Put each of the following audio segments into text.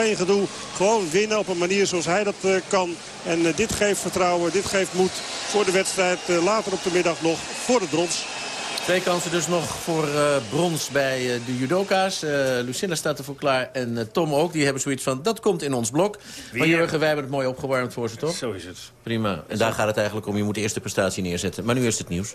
Geen gedoe, gewoon winnen op een manier zoals hij dat uh, kan. En uh, dit geeft vertrouwen, dit geeft moed voor de wedstrijd uh, later op de middag nog voor de brons. Twee kansen dus nog voor brons bij de judoka's. Lucilla staat ervoor klaar en Tom ook. Die hebben zoiets van, dat komt in ons blok. Maar Jurgen, wij hebben het mooi opgewarmd voor ze, toch? Zo is het. Prima. En daar gaat het eigenlijk om. Je moet de eerste prestatie neerzetten. Maar nu is het nieuws.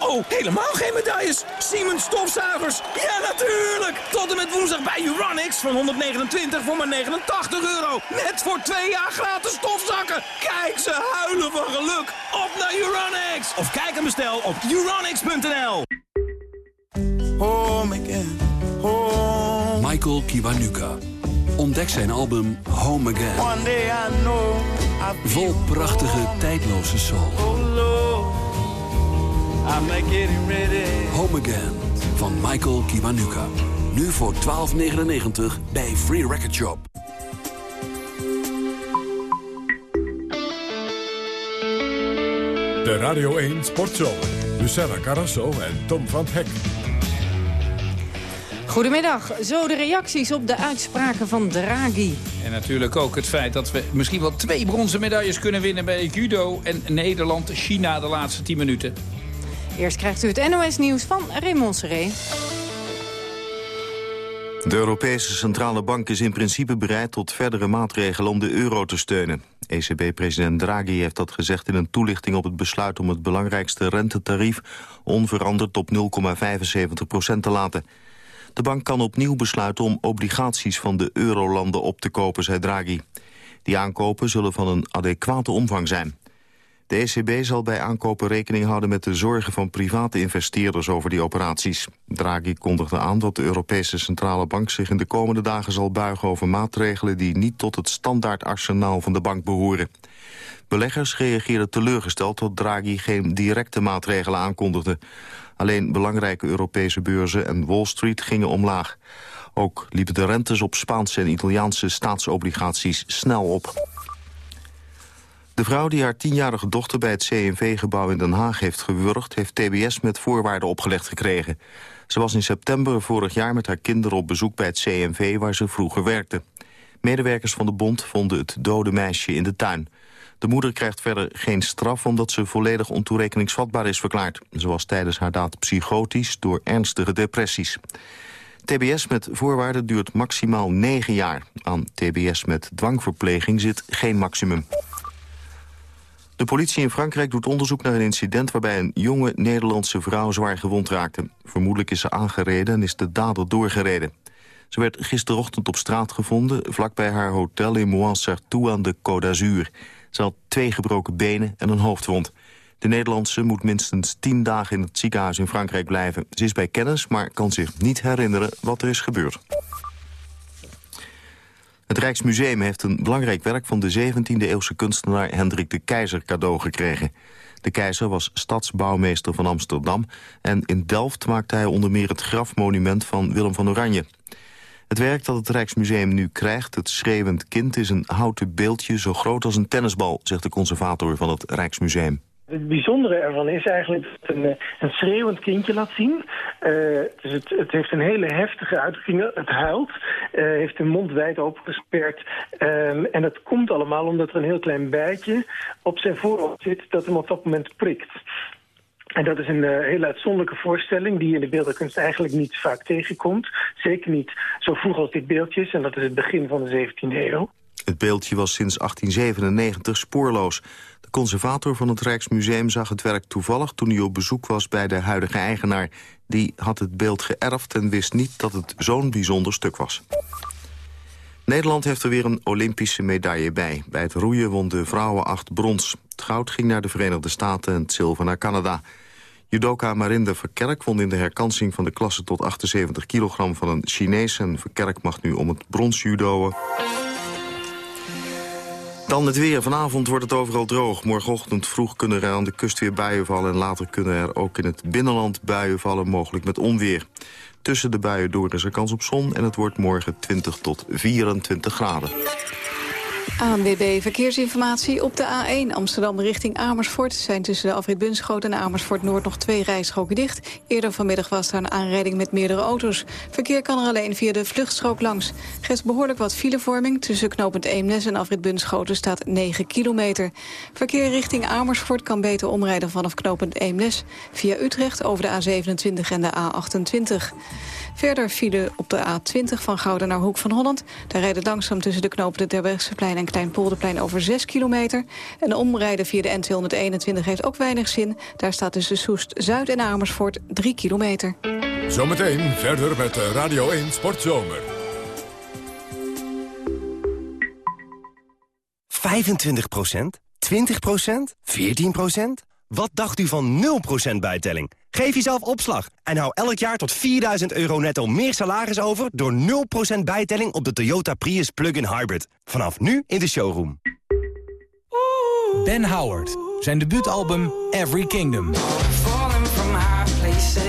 Oh, helemaal geen medailles. Siemens stofzuigers. Ja, natuurlijk. Tot en met woensdag bij Uranix van 129 voor maar 89 euro. Net voor twee jaar gratis stofzakken. Kijk, ze huilen van geluk. Op naar Uranix. Of kijk en bestel op uranix.nl. Home again. Home. Michael Kiwanuka. Ontdek zijn album Home Again. One day I know Vol prachtige, tijdloze soul. Home Again van Michael Kiwanuka. Nu voor 12,99 bij Free Record Shop. De Radio 1 Sportshow. Lucella Carrasso en Tom van Hek. Goedemiddag. Zo de reacties op de uitspraken van Draghi. En natuurlijk ook het feit dat we misschien wel twee bronzen medailles kunnen winnen bij judo en Nederland-China de laatste 10 minuten. Eerst krijgt u het NOS-nieuws van Raymond Seré. De Europese Centrale Bank is in principe bereid tot verdere maatregelen om de euro te steunen. ECB-president Draghi heeft dat gezegd in een toelichting op het besluit om het belangrijkste rentetarief onveranderd op 0,75% te laten. De bank kan opnieuw besluiten om obligaties van de eurolanden op te kopen, zei Draghi. Die aankopen zullen van een adequate omvang zijn. De ECB zal bij aankopen rekening houden met de zorgen van private investeerders over die operaties. Draghi kondigde aan dat de Europese Centrale Bank zich in de komende dagen zal buigen over maatregelen die niet tot het standaard arsenaal van de bank behoren. Beleggers reageerden teleurgesteld dat Draghi geen directe maatregelen aankondigde. Alleen belangrijke Europese beurzen en Wall Street gingen omlaag. Ook liepen de rentes op Spaanse en Italiaanse staatsobligaties snel op. De vrouw die haar tienjarige dochter bij het CNV-gebouw in Den Haag heeft gewurgd... heeft TBS met voorwaarden opgelegd gekregen. Ze was in september vorig jaar met haar kinderen op bezoek bij het CNV... waar ze vroeger werkte. Medewerkers van de bond vonden het dode meisje in de tuin. De moeder krijgt verder geen straf omdat ze volledig ontoerekeningsvatbaar is verklaard. Ze was tijdens haar daad psychotisch door ernstige depressies. TBS met voorwaarden duurt maximaal 9 jaar. Aan TBS met dwangverpleging zit geen maximum. De politie in Frankrijk doet onderzoek naar een incident... waarbij een jonge Nederlandse vrouw zwaar gewond raakte. Vermoedelijk is ze aangereden en is de dader doorgereden. Ze werd gisterochtend op straat gevonden... vlakbij haar hotel in Moinsartou aan de Côte d'Azur. Ze had twee gebroken benen en een hoofdwond. De Nederlandse moet minstens tien dagen in het ziekenhuis in Frankrijk blijven. Ze is bij kennis, maar kan zich niet herinneren wat er is gebeurd. Het Rijksmuseum heeft een belangrijk werk van de 17e-eeuwse kunstenaar Hendrik de Keizer cadeau gekregen. De keizer was stadsbouwmeester van Amsterdam en in Delft maakte hij onder meer het grafmonument van Willem van Oranje. Het werk dat het Rijksmuseum nu krijgt, het schreeuwend kind... is een houten beeldje zo groot als een tennisbal, zegt de conservator van het Rijksmuseum. Het bijzondere ervan is eigenlijk dat het een, eh, een schreeuwend kindje laat zien. Uh, dus het, het, heeft een hele heftige uitdrukking. Het huilt, uh, heeft de mond wijd opengesperd. Um, en dat komt allemaal omdat er een heel klein bijtje op zijn voorhoofd zit... dat hem op dat moment prikt. En dat is een hele uitzonderlijke voorstelling die in de beeldenkunst eigenlijk niet vaak tegenkomt. Zeker niet zo vroeg als dit beeldje is, en dat is het begin van de 17e eeuw. Het beeldje was sinds 1897 spoorloos. Conservator van het Rijksmuseum zag het werk toevallig... toen hij op bezoek was bij de huidige eigenaar. Die had het beeld geërfd en wist niet dat het zo'n bijzonder stuk was. Nederland heeft er weer een Olympische medaille bij. Bij het roeien won de vrouwen acht brons. Het goud ging naar de Verenigde Staten en het zilver naar Canada. Judoka Marinde Verkerk won in de herkansing van de klasse tot 78 kilogram van een Chinees. En Verkerk mag nu om het brons judoën. Dan het weer. Vanavond wordt het overal droog. Morgenochtend vroeg kunnen er aan de kust weer buien vallen... en later kunnen er ook in het binnenland buien vallen, mogelijk met onweer. Tussen de buien door is er kans op zon en het wordt morgen 20 tot 24 graden. ANWB Verkeersinformatie op de A1 Amsterdam richting Amersfoort... zijn tussen de afrit Bunschoot en Amersfoort Noord nog twee rijstroken dicht. Eerder vanmiddag was daar een aanrijding met meerdere auto's. Verkeer kan er alleen via de vluchtstrook langs. Geeft behoorlijk wat filevorming. Tussen knooppunt Eemnes en afrit Bunschoten staat 9 kilometer. Verkeer richting Amersfoort kan beter omrijden vanaf knooppunt Eemnes... via Utrecht over de A27 en de A28. Verder file op de A20 van Gouden naar Hoek van Holland. Daar rijden langzaam tussen de knopen de plein en Kleinpolderplein over 6 kilometer. En omrijden via de N221 heeft ook weinig zin. Daar staat tussen Soest, Zuid en Amersfoort 3 kilometer. Zometeen verder met Radio 1 Sportzomer. 25% 20% 14 Wat dacht u van 0% bijtelling? Geef jezelf opslag en hou elk jaar tot 4000 euro netto meer salaris over... door 0% bijtelling op de Toyota Prius Plug-in Hybrid. Vanaf nu in de showroom. Ben Howard, zijn debuutalbum Every Kingdom.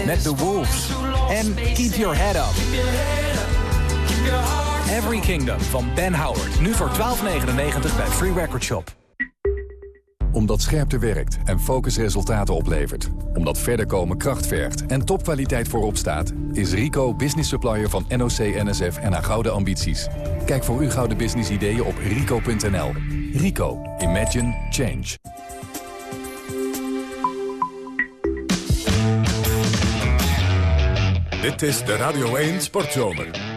Met The Wolves en Keep Your Head Up. Every Kingdom van Ben Howard. Nu voor 12,99 bij Free Record Shop omdat scherpte werkt en focus resultaten oplevert. Omdat verder komen kracht vergt en topkwaliteit voorop staat... is Rico business supplier van NOC, NSF en haar gouden ambities. Kijk voor uw gouden business ideeën op rico.nl. Rico. Imagine. Change. Dit is de Radio 1 Sportzomer.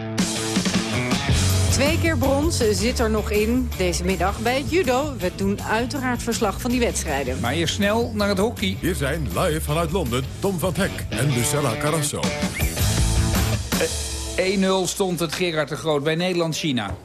Twee keer brons zit er nog in deze middag bij het judo. We doen uiteraard verslag van die wedstrijden. Maar eerst snel naar het hockey. Hier zijn live vanuit Londen Tom van Hek en Lucella Carrasso. 1-0 eh, stond het Gerard de Groot bij Nederland-China.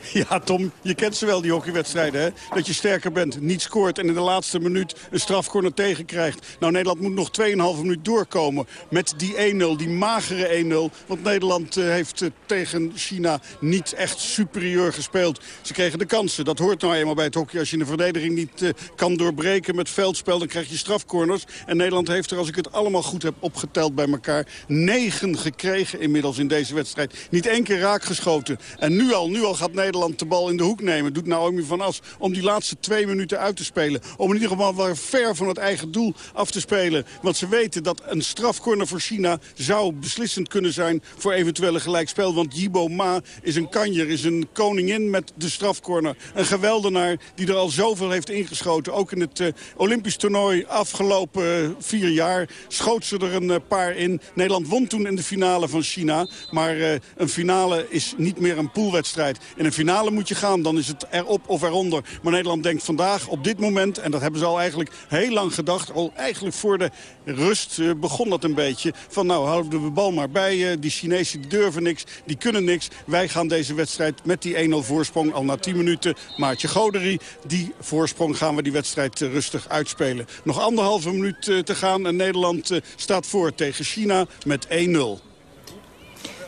Ja, Tom, je kent ze wel, die hockeywedstrijden. Hè? Dat je sterker bent, niet scoort en in de laatste minuut een strafcorner tegenkrijgt. Nou, Nederland moet nog 2,5 minuut doorkomen met die 1-0, die magere 1-0. Want Nederland uh, heeft uh, tegen China niet echt superieur gespeeld. Ze kregen de kansen, dat hoort nou eenmaal bij het hockey. Als je de verdediging niet uh, kan doorbreken met veldspel, dan krijg je strafcorners. En Nederland heeft er, als ik het allemaal goed heb opgeteld bij elkaar... negen gekregen inmiddels in deze wedstrijd. Niet één keer raakgeschoten. En nu al, nu al gaat Nederland Nederland de bal in de hoek nemen. Doet Naomi van As om die laatste twee minuten uit te spelen. Om in ieder geval wel ver van het eigen doel af te spelen. Want ze weten dat een strafcorner voor China zou beslissend kunnen zijn voor eventuele gelijkspel. Want Jibo Ma is een kanjer, is een koningin met de strafcorner. Een geweldenaar die er al zoveel heeft ingeschoten. Ook in het uh, Olympisch toernooi afgelopen uh, vier jaar schoot ze er een uh, paar in. Nederland won toen in de finale van China. Maar een finale is niet meer een poolwedstrijd. In een finale moet je gaan, dan is het erop of eronder. Maar Nederland denkt vandaag op dit moment, en dat hebben ze al eigenlijk heel lang gedacht... al eigenlijk voor de rust uh, begon dat een beetje. Van nou, houden we de bal maar bij. Die Chinezen die durven niks, die kunnen niks. Wij gaan deze wedstrijd met die 1-0 voorsprong al na 10 minuten. Maartje Goderie, die voorsprong gaan we die wedstrijd uh, rustig uitspelen. Nog anderhalve minuut te gaan en Nederland staat voor tegen China met 1-0.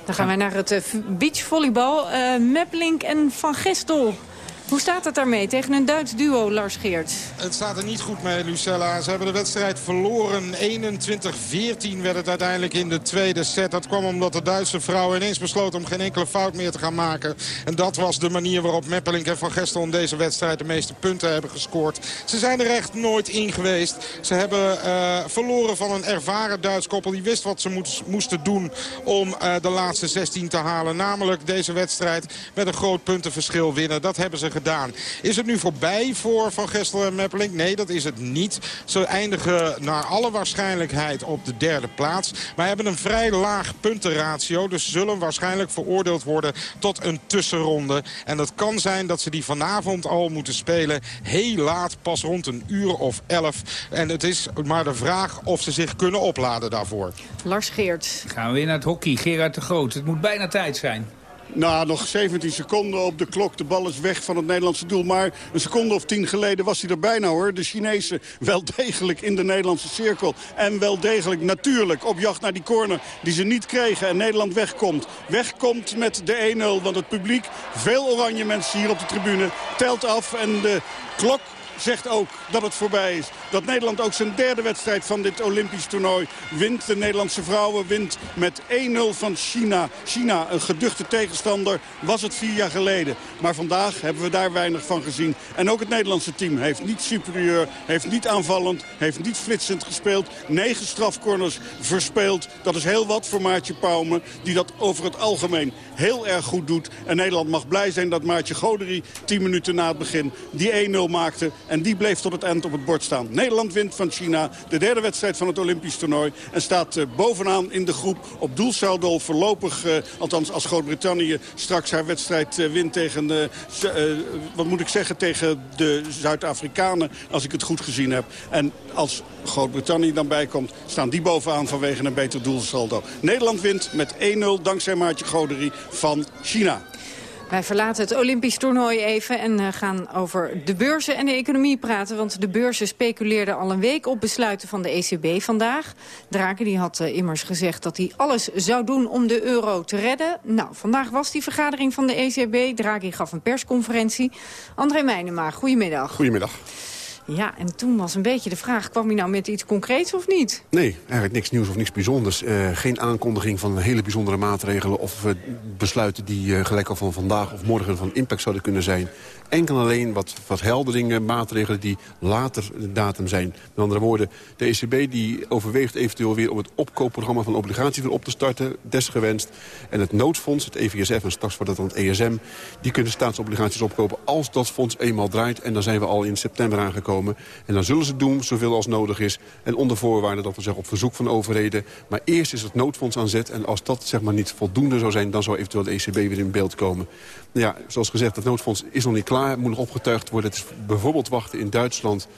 Dan gaan wij naar het uh, beachvolleybal. Uh, Meplink en Van Gestel. Hoe staat het daarmee tegen een Duits duo, Lars Geert? Het staat er niet goed mee, Lucella. Ze hebben de wedstrijd verloren. 21-14 werd het uiteindelijk in de tweede set. Dat kwam omdat de Duitse vrouwen ineens besloten om geen enkele fout meer te gaan maken. En dat was de manier waarop Meppelink en Van Gestel in deze wedstrijd de meeste punten hebben gescoord. Ze zijn er echt nooit in geweest. Ze hebben uh, verloren van een ervaren Duits koppel. Die wist wat ze moest, moesten doen om uh, de laatste 16 te halen. Namelijk deze wedstrijd met een groot puntenverschil winnen. Dat hebben ze gedaan gedaan. Is het nu voorbij voor Van Gestel en Meppelink? Nee, dat is het niet. Ze eindigen naar alle waarschijnlijkheid op de derde plaats. Maar hebben een vrij laag puntenratio. Dus zullen waarschijnlijk veroordeeld worden tot een tussenronde. En dat kan zijn dat ze die vanavond al moeten spelen. Heel laat, pas rond een uur of elf. En het is maar de vraag of ze zich kunnen opladen daarvoor. Lars Geert. Gaan we weer naar het hockey. Gerard de Groot. Het moet bijna tijd zijn. Nou, nog 17 seconden op de klok. De bal is weg van het Nederlandse doel. Maar een seconde of tien geleden was hij er bijna hoor. De Chinezen wel degelijk in de Nederlandse cirkel. En wel degelijk natuurlijk op jacht naar die corner die ze niet kregen. En Nederland wegkomt. Wegkomt met de 1-0. Want het publiek, veel oranje mensen hier op de tribune, telt af. En de klok zegt ook dat het voorbij is. Dat Nederland ook zijn derde wedstrijd van dit Olympisch toernooi wint. De Nederlandse vrouwen wint met 1-0 van China. China, een geduchte tegenstander, was het vier jaar geleden. Maar vandaag hebben we daar weinig van gezien. En ook het Nederlandse team heeft niet superieur, heeft niet aanvallend, heeft niet flitsend gespeeld. Negen strafcorners verspeeld. Dat is heel wat voor Maartje Pauwme, die dat over het algemeen heel erg goed doet. En Nederland mag blij zijn dat Maartje Goderie 10 minuten na het begin die 1-0 maakte. En die bleef tot het eind op het bord staan. Nederland wint van China de derde wedstrijd van het Olympisch toernooi. En staat uh, bovenaan in de groep op doelsaldo voorlopig. Uh, althans als Groot-Brittannië straks haar wedstrijd uh, wint tegen, wat moet ik zeggen, tegen de Zuid-Afrikanen. Als ik het goed gezien heb. En als Groot-Brittannië dan bijkomt, staan die bovenaan vanwege een beter doelsaldo. Nederland wint met 1-0 dankzij Maartje Goderie van China. Wij verlaten het Olympisch toernooi even en uh, gaan over de beurzen en de economie praten. Want de beurzen speculeerden al een week op besluiten van de ECB vandaag. Draken die had uh, immers gezegd dat hij alles zou doen om de euro te redden. Nou, vandaag was die vergadering van de ECB. Draghi gaf een persconferentie. André Meijnema, goedemiddag. Goedemiddag. Ja, en toen was een beetje de vraag, kwam hij nou met iets concreets of niet? Nee, eigenlijk niks nieuws of niks bijzonders. Uh, geen aankondiging van hele bijzondere maatregelen... of uh, besluiten die uh, gelijk al van vandaag of morgen van impact zouden kunnen zijn. Enkel alleen wat, wat helderingen, maatregelen die later de datum zijn. Met andere woorden, de ECB die overweegt eventueel weer... om het opkoopprogramma van obligaties weer op te starten, desgewenst. En het noodfonds, het EVSF en straks wordt dat dan het ESM... die kunnen staatsobligaties opkopen als dat fonds eenmaal draait. En dan zijn we al in september aangekomen en dan zullen ze doen zoveel als nodig is. En onder voorwaarde dat we zeggen op verzoek van overheden. Maar eerst is het noodfonds aan zet. En als dat zeg maar niet voldoende zou zijn, dan zou eventueel de ECB weer in beeld komen. Ja, zoals gezegd, het noodfonds is nog niet klaar. Moet nog opgetuigd worden. Het is bijvoorbeeld wachten in Duitsland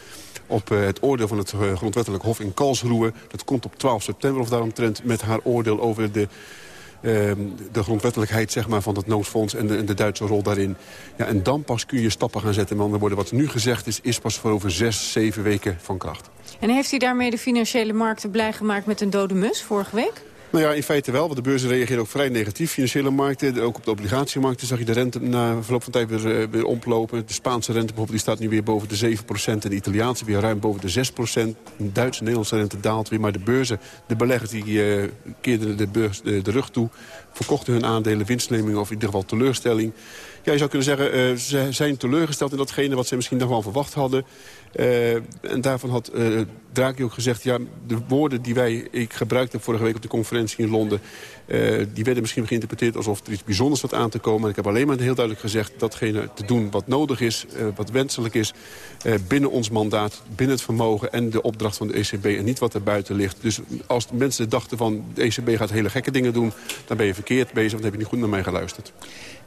op uh, het oordeel van het uh, grondwettelijk hof in Karlsruhe. Dat komt op 12 september of daaromtrent met haar oordeel over de de grondwettelijkheid zeg maar, van het noodfonds en de, en de Duitse rol daarin. Ja, en dan pas kun je stappen gaan zetten. Met andere wat nu gezegd is, is pas voor over zes, zeven weken van kracht. En heeft hij daarmee de financiële markten blij gemaakt met een dode mus vorige week? Nou ja, in feite wel, want de beurzen reageerden ook vrij negatief. Financiële markten, ook op de obligatiemarkten zag je de rente na verloop van tijd weer, uh, weer oplopen. De Spaanse rente bijvoorbeeld die staat nu weer boven de 7% en de Italiaanse weer ruim boven de 6%. De Duitse en Nederlandse rente daalt weer, maar de beurzen, de beleggers die uh, keerden de, beurs, de, de rug toe, verkochten hun aandelen, winstneming of in ieder geval teleurstelling. Ja, je zou kunnen zeggen, ze zijn teleurgesteld in datgene wat ze misschien nog wel verwacht hadden. Uh, en daarvan had uh, Draghi ook gezegd... ja, de woorden die wij, ik gebruikte vorige week op de conferentie in Londen... Uh, die werden misschien geïnterpreteerd alsof er iets bijzonders zat aan te komen. En ik heb alleen maar heel duidelijk gezegd... datgene te doen wat nodig is, wat wenselijk is... binnen ons mandaat, binnen het vermogen en de opdracht van de ECB... en niet wat er buiten ligt. Dus als mensen dachten van de ECB gaat hele gekke dingen doen... dan ben je verkeerd bezig, want dan heb je niet goed naar mij geluisterd.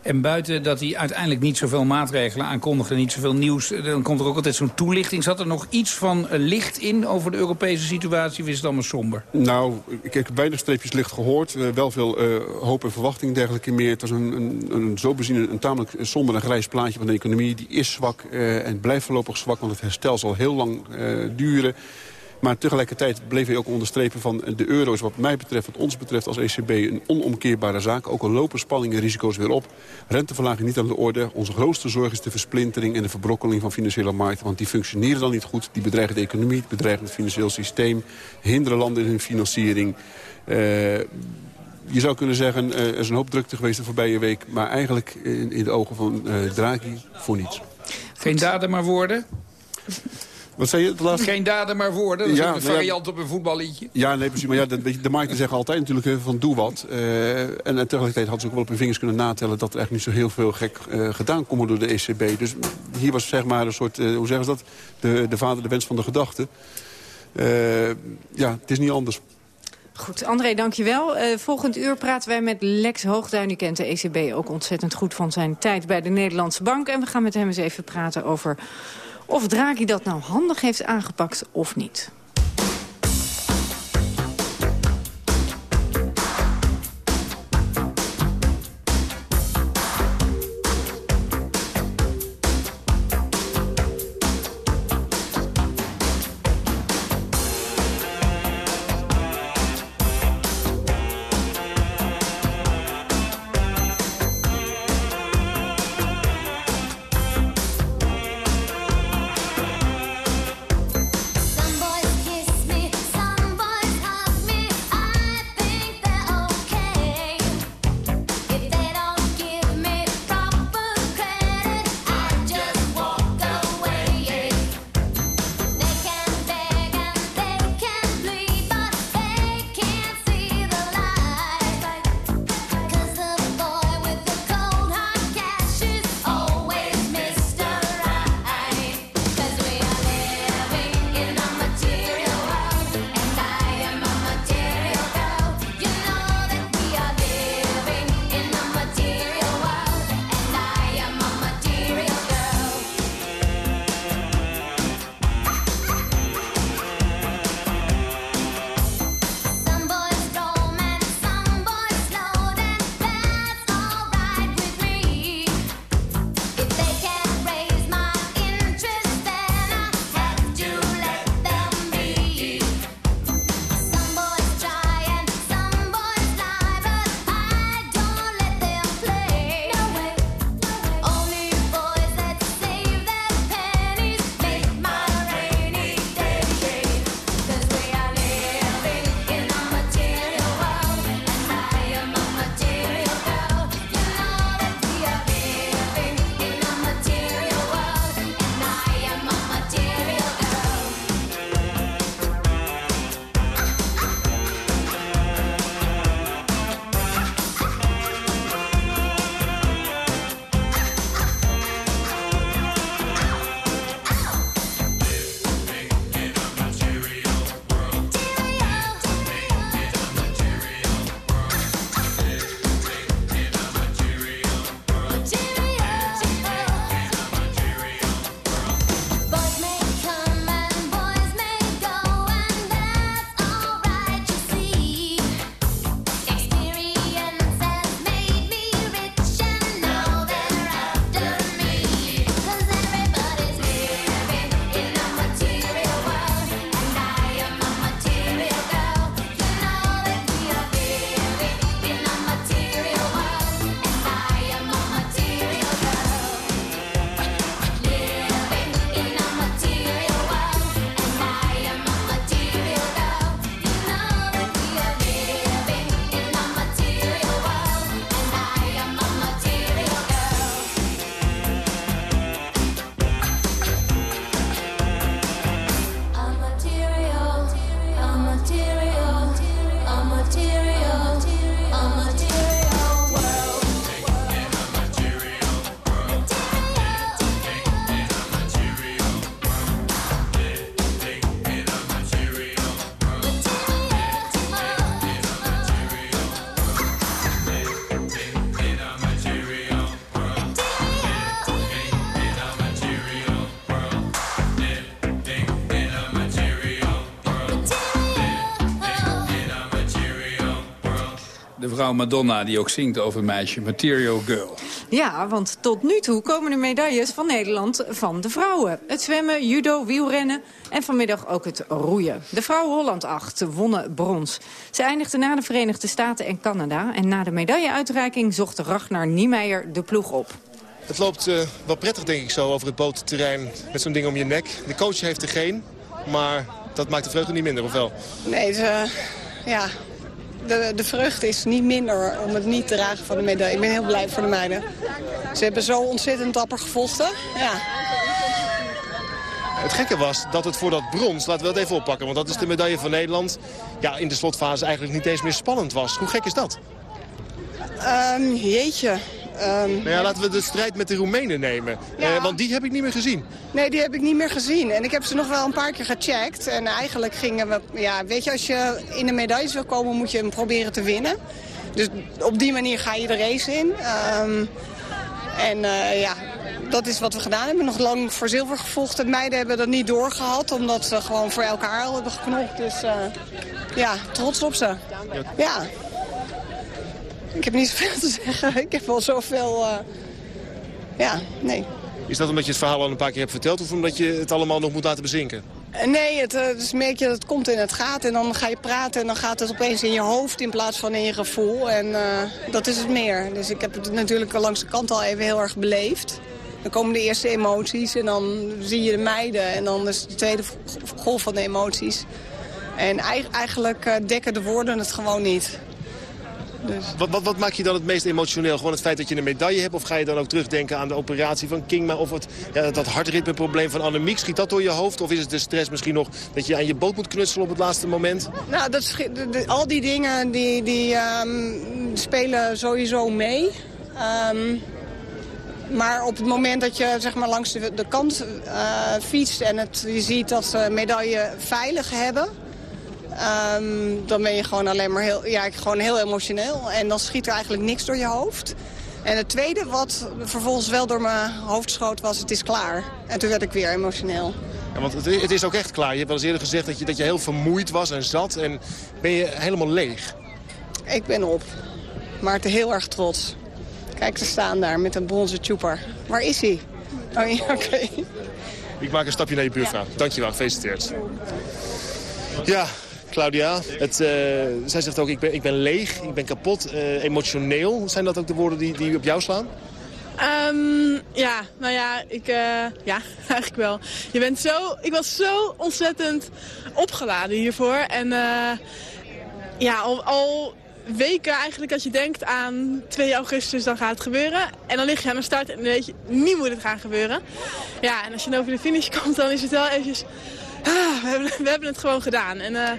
En buiten dat hij uiteindelijk niet zoveel maatregelen aankondigde... niet zoveel nieuws, dan komt er ook altijd zo'n toelichting. Zat er nog iets van licht in over de Europese situatie? Of is het allemaal somber? Nou, ik heb weinig streepjes licht gehoord. Uh, veel uh, hoop en verwachting dergelijke meer. Het was een, een, een zo bezien een, tamelijk somber en grijs plaatje van de economie. Die is zwak uh, en blijft voorlopig zwak, want het herstel zal heel lang duren. Maar tegelijkertijd bleef hij ook onderstrepen van de euro is wat mij betreft, wat ons betreft als ECB een onomkeerbare zaak. Ook al lopen spanningen en risico's weer op. Renteverlaging niet aan de orde. Onze grootste zorg is de versplintering en de verbrokkeling van financiële markten. Want die functioneren dan niet goed. Die bedreigen de economie, bedreigen het financieel systeem. Hinderen landen in hun financiering. Je zou kunnen zeggen, er is een hoop drukte geweest de voorbije week. Maar eigenlijk in, in de ogen van uh, Draghi voor niets. Geen daden maar woorden? Wat zei je? Het laatste? Geen daden maar woorden. Dat is ja, een variant ja, op een voetballiedje. Ja, nee, precies. Maar ja, de, de markten zeggen altijd natuurlijk van doe wat. Uh, en, en tegelijkertijd hadden ze ook wel op hun vingers kunnen natellen... dat er eigenlijk niet zo heel veel gek uh, gedaan kon worden door de ECB. Dus hier was zeg maar een soort, uh, hoe zeggen ze dat? De, de vader de wens van de gedachte. ja, het is niet anders. Goed, André, dankjewel. Uh, volgend uur praten wij met Lex Hoogduin. U kent de ECB ook ontzettend goed van zijn tijd bij de Nederlandse Bank. En we gaan met hem eens even praten over of Draghi dat nou handig heeft aangepakt of niet. Mevrouw Madonna die ook zingt over meisje. Material Girl. Ja, want tot nu toe komen de medailles van Nederland van de vrouwen. Het zwemmen, judo, wielrennen en vanmiddag ook het roeien. De vrouwen Holland 8 wonnen brons. Ze eindigden na de Verenigde Staten en Canada. En na de medailleuitreiking zocht Ragnar Niemeyer de ploeg op. Het loopt uh, wel prettig, denk ik, zo over het bootterrein met zo'n ding om je nek. De coach heeft er geen, maar dat maakt de vreugde niet minder, of wel? Nee, de, ja, de, de vreugde is niet minder om het niet te dragen van de medaille. Ik ben heel blij voor de meiden. Ze hebben zo ontzettend dapper gevochten. Ja. Het gekke was dat het voor dat brons, laten we dat even oppakken... want dat is de medaille van Nederland, ja, in de slotfase eigenlijk niet eens meer spannend was. Hoe gek is dat? Um, jeetje, Um, nou ja, laten we de strijd met de Roemenen nemen. Uh, want die heb ik niet meer gezien. Nee, die heb ik niet meer gezien. En ik heb ze nog wel een paar keer gecheckt. En eigenlijk gingen we... Ja, weet je, als je in de medailles wil komen, moet je hem proberen te winnen. Dus op die manier ga je de race in. Um, en uh, ja, dat is wat we gedaan hebben. Nog lang voor zilver gevolgd. De meiden hebben dat niet doorgehad, omdat ze gewoon voor elkaar al hebben geknopt. Dus uh, ja, trots op ze. Ja. Ik heb niet zoveel te zeggen. Ik heb wel zoveel... Uh... Ja, nee. Is dat omdat je het verhaal al een paar keer hebt verteld... of omdat je het allemaal nog moet laten bezinken? Nee, het, dus merk je dat het komt en het gaat. En dan ga je praten en dan gaat het opeens in je hoofd in plaats van in je gevoel. En uh, dat is het meer. Dus ik heb het natuurlijk langs de kant al even heel erg beleefd. Dan komen de eerste emoties en dan zie je de meiden. En dan is de tweede golf van de emoties. En eigenlijk dekken de woorden het gewoon niet. Dus. Wat, wat, wat maakt je dan het meest emotioneel? Gewoon het feit dat je een medaille hebt? Of ga je dan ook terugdenken aan de operatie van Kingma? Of het, ja, dat hartritmeprobleem van Annemiek? Schiet dat door je hoofd? Of is het de stress misschien nog dat je aan je boot moet knutselen op het laatste moment? Nou, dat de, de, al die dingen die, die um, spelen sowieso mee. Um, maar op het moment dat je zeg maar, langs de, de kant uh, fietst en het, je ziet dat ze medaille veilig hebben... Um, dan ben je gewoon alleen maar heel, ja, gewoon heel emotioneel. En dan schiet er eigenlijk niks door je hoofd. En het tweede wat vervolgens wel door mijn hoofd schoot was, het is klaar. En toen werd ik weer emotioneel. Ja, want het, het, is ook echt klaar. Je hebt wel eens eerder gezegd dat je, dat je heel vermoeid was en zat. En ben je helemaal leeg? Ik ben op. Maar heel erg trots. Kijk, ze staan daar met een bronzen tjoeper. Waar is hij? Oh ja, oké. Okay. Ik maak een stapje naar je buurvrouw. Dankjewel, gefeliciteerd. Ja, Claudia. Het, uh, zij zegt ook, ik ben, ik ben leeg, ik ben kapot, uh, emotioneel. Zijn dat ook de woorden die, die op jou slaan? Um, ja, nou ja, ik, uh, ja, eigenlijk wel. Je bent zo, ik was zo ontzettend opgeladen hiervoor. En ja, al, al weken eigenlijk dat je denkt aan 2 augustus, dan gaat het gebeuren. En dan lig je aan de start en dan weet je, nu moet het gaan gebeuren. Ja, en als je dan over de finish komt, dan is het wel eventjes... Ah, we, hebben, we hebben het gewoon gedaan. En uh,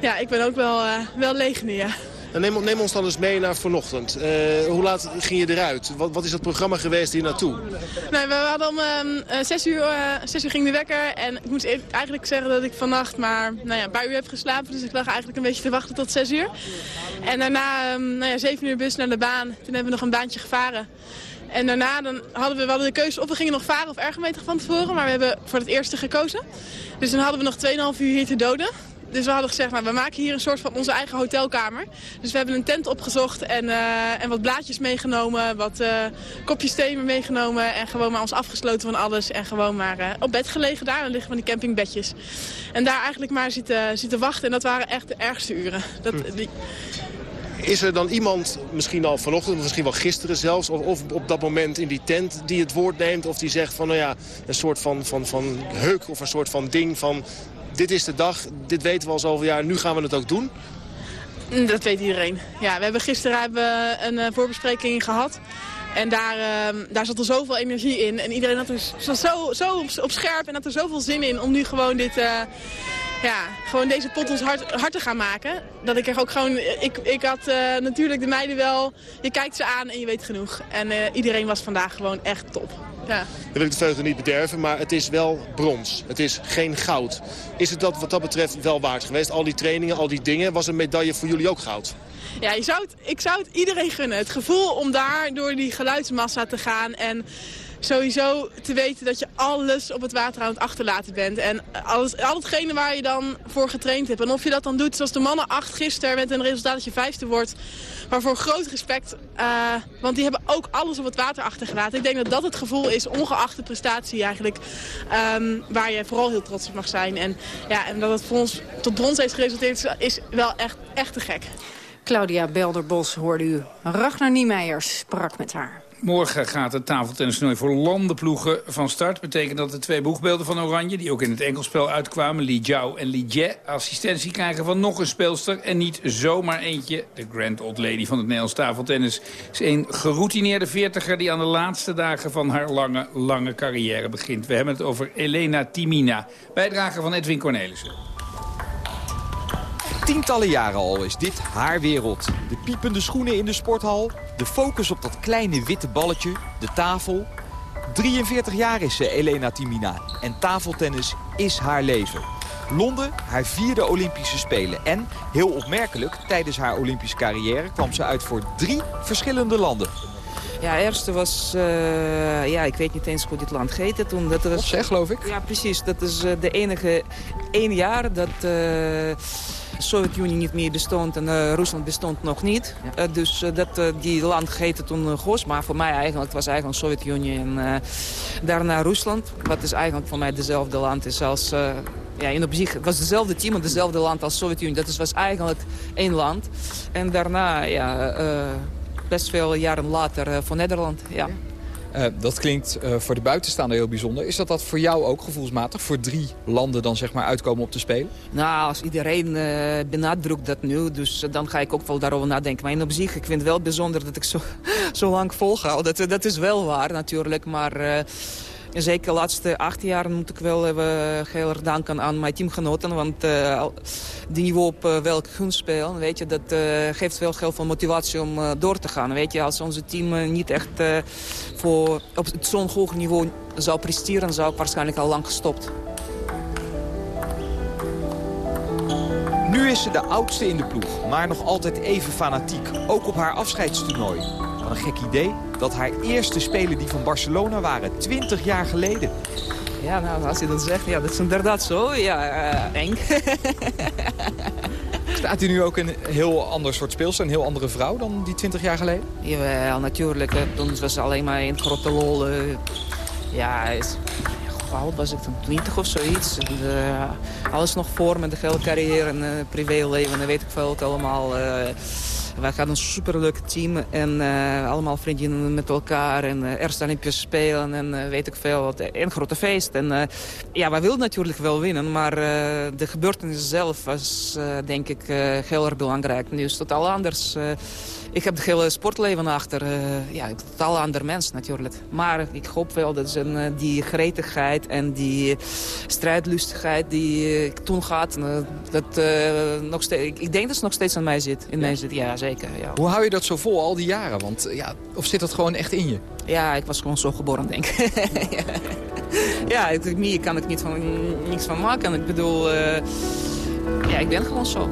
ja, ik ben ook wel, uh, wel leeg nu, ja. Neem, neem, ons dan eens mee naar vanochtend. Uh, hoe laat ging je eruit? Wat, wat, is het programma geweest hier naartoe? Nee, we hadden om uh, 6, uur, 6 uur ging de wekker. En ik moet e- eigenlijk zeggen dat ik vannacht maar nou ja, een paar uur heb geslapen. Dus ik lag eigenlijk een beetje te wachten tot 6 uur. En daarna um, nou ja, 7 uur bus naar de baan. Toen hebben we nog een baantje gevaren. En daarna dan hadden we, we hadden de keuze of we gingen nog varen of ergometer van tevoren. Maar we hebben voor het eerste gekozen. Dus dan hadden we nog 2,5 uur hier te doden. Dus we hadden gezegd, nou, we maken hier een soort van onze eigen hotelkamer. Dus we hebben een tent opgezocht en, uh, en wat blaadjes meegenomen, wat uh, kopjes thee meegenomen. En gewoon maar ons afgesloten van alles en gewoon maar uh, op bed gelegen daar. Dan liggen van die campingbedjes. En daar eigenlijk maar zitten, zitten wachten. En dat waren echt de ergste uren. Dat, die... Is er dan iemand, misschien al vanochtend, misschien wel gisteren zelfs... Of, op dat moment in die tent die het woord neemt... of die zegt van, nou ja, een soort van, van, van heuk of een soort van ding van... dit is de dag, dit weten we al zoveel jaar, nu gaan we het ook doen? Dat weet iedereen. Ja, we hebben gisteren hebben we een uh, voorbespreking gehad. En daar, uh, daar zat er zoveel energie in. En iedereen had er zo, zo, op, scherp en had er zoveel zin in om nu gewoon dit... Uh, ja, gewoon deze pot ons hard te gaan maken. Dat ik er ook gewoon... Ik, ik had uh, natuurlijk de meiden wel... Je kijkt ze aan en je weet genoeg. En uh, iedereen was vandaag gewoon echt top. Ja. Dan wil ik de vreugde niet bederven, maar het is wel brons. Het is geen goud. Is het dat wat dat betreft wel waard geweest? Al die trainingen, al die dingen. Was een medaille voor jullie ook goud? Ja, je zou het, ik zou het iedereen gunnen. Het gevoel om daar door die geluidsmassa te gaan en sowieso te weten dat je alles op het water aan het achterlaten bent. En alles, al hetgene waar je dan voor getraind hebt. En of je dat dan doet zoals de mannen acht gisteren met een resultaat dat je vijfde wordt. Waarvoor groot respect, uh, want die hebben ook alles op het water achtergelaten. Ik denk dat dat het gevoel is, ongeacht de prestatie eigenlijk, um, waar je vooral heel trots op mag zijn. En, ja, en dat het voor ons tot brons heeft geresulteerd is wel echt, echt te gek. Claudia Belderbos hoorde u. Ragnar Niemeijers sprak met haar. Morgen gaat het tafeltennistoernooi voor landenploegen van start. Betekent dat de twee boegbeelden van Oranje, die ook in het enkelspel uitkwamen... Li Jiao en Li Jie, assistentie krijgen van nog een speelster. En niet zomaar eentje. De grand old lady van het Nederlands tafeltennis is een geroutineerde veertiger... die aan de laatste dagen van haar lange, lange carrière begint. We hebben het over Elena Timina, bijdrage van Edwin Cornelissen. Tientallen jaren al is dit haar wereld. De piepende schoenen in de sporthal, de focus op dat kleine witte balletje, de tafel. 43 jaar is ze, Elena Timina. En tafeltennis is haar leven. Londen, haar vierde Olympische Spelen. En, heel opmerkelijk, tijdens haar Olympische carrière kwam ze uit voor drie verschillende landen. Ja, eerste was, uh, ja, ik weet niet eens hoe dit land heette toen. Dat was, zeg, geloof ik. Ja, precies. Dat is uh, de enige één jaar dat... Uh, de Sovjet-Unie niet meer bestond en uh, Rusland bestond nog niet. Uh, dus uh, dat, die land heette toen Gos, maar voor mij eigenlijk het was eigenlijk Sovjet-Unie en daarna Rusland. Wat is eigenlijk voor mij dezelfde land is als... ja, in op zich, het was dezelfde team en dezelfde land als Sovjet-Unie. Dat was eigenlijk één land. En daarna, ja, best veel jaren later voor Nederland, ja. Uh, dat klinkt uh, voor de buitenstaander heel bijzonder. Is dat dat voor jou ook gevoelsmatig? Voor drie landen dan zeg maar uitkomen op te spelen? Nou, als iedereen uh, benadrukt dat nu, dus dan ga ik ook wel daarover nadenken. Maar in op zich, ik vind het wel bijzonder dat ik zo, zo lang volhoud. Dat, dat is wel waar natuurlijk, maar... En zeker de laatste acht jaar moet ik wel even heel erg danken aan mijn teamgenoten. Want uh, die niveau op uh, welk hun spelen, weet je, dat uh, geeft wel heel veel motivatie om door te gaan. Weet je, als onze team niet echt voor, op zo'n hoog niveau zou presteren, zou ik waarschijnlijk al lang gestopt. Nu is ze de oudste in de ploeg, maar nog altijd even fanatiek. Ook op haar afscheidstoernooi. Wat een gek idee dat haar eerste Spelen die van Barcelona waren, 20 jaar geleden. Ja, nou, als je dat zegt, ja, dat is inderdaad zo. Ja, uh, eng. Staat u nu ook een heel ander soort speelster, een heel andere vrouw dan die 20 jaar geleden? Ja, natuurlijk. Toen was ze alleen maar in grote lol. Uh, ja, is, oud was ik toen? 20 of zoiets. En, uh, alles nog voor met de hele carrière en privéleven en weet ik veel het allemaal. Wij hadden een superleuk team en uh, allemaal vriendinnen met elkaar. En uh, Spelen en uh, weet ik veel. Wat, een grote feest. En ja, wij wilden natuurlijk wel winnen. Maar de gebeurtenis zelf was denk ik heel erg belangrijk. Nu is het totaal anders ik heb het hele sportleven achter. Uh, ja, een totaal ander mens natuurlijk. Maar ik hoop wel dat ze, uh, die gretigheid en die strijdlustigheid die ik toen had... dat, nog steeds, ik denk dat het nog steeds aan mij zit. In ja. mij zit. Ja, zeker. Ja. Hoe hou je dat zo vol al die jaren? Want, ja, of zit dat gewoon echt in je? Ja, ik was gewoon zo geboren, denk ik. ja, hier kan ik niet van, niks van maken. Ik bedoel, ja, ik ben gewoon zo.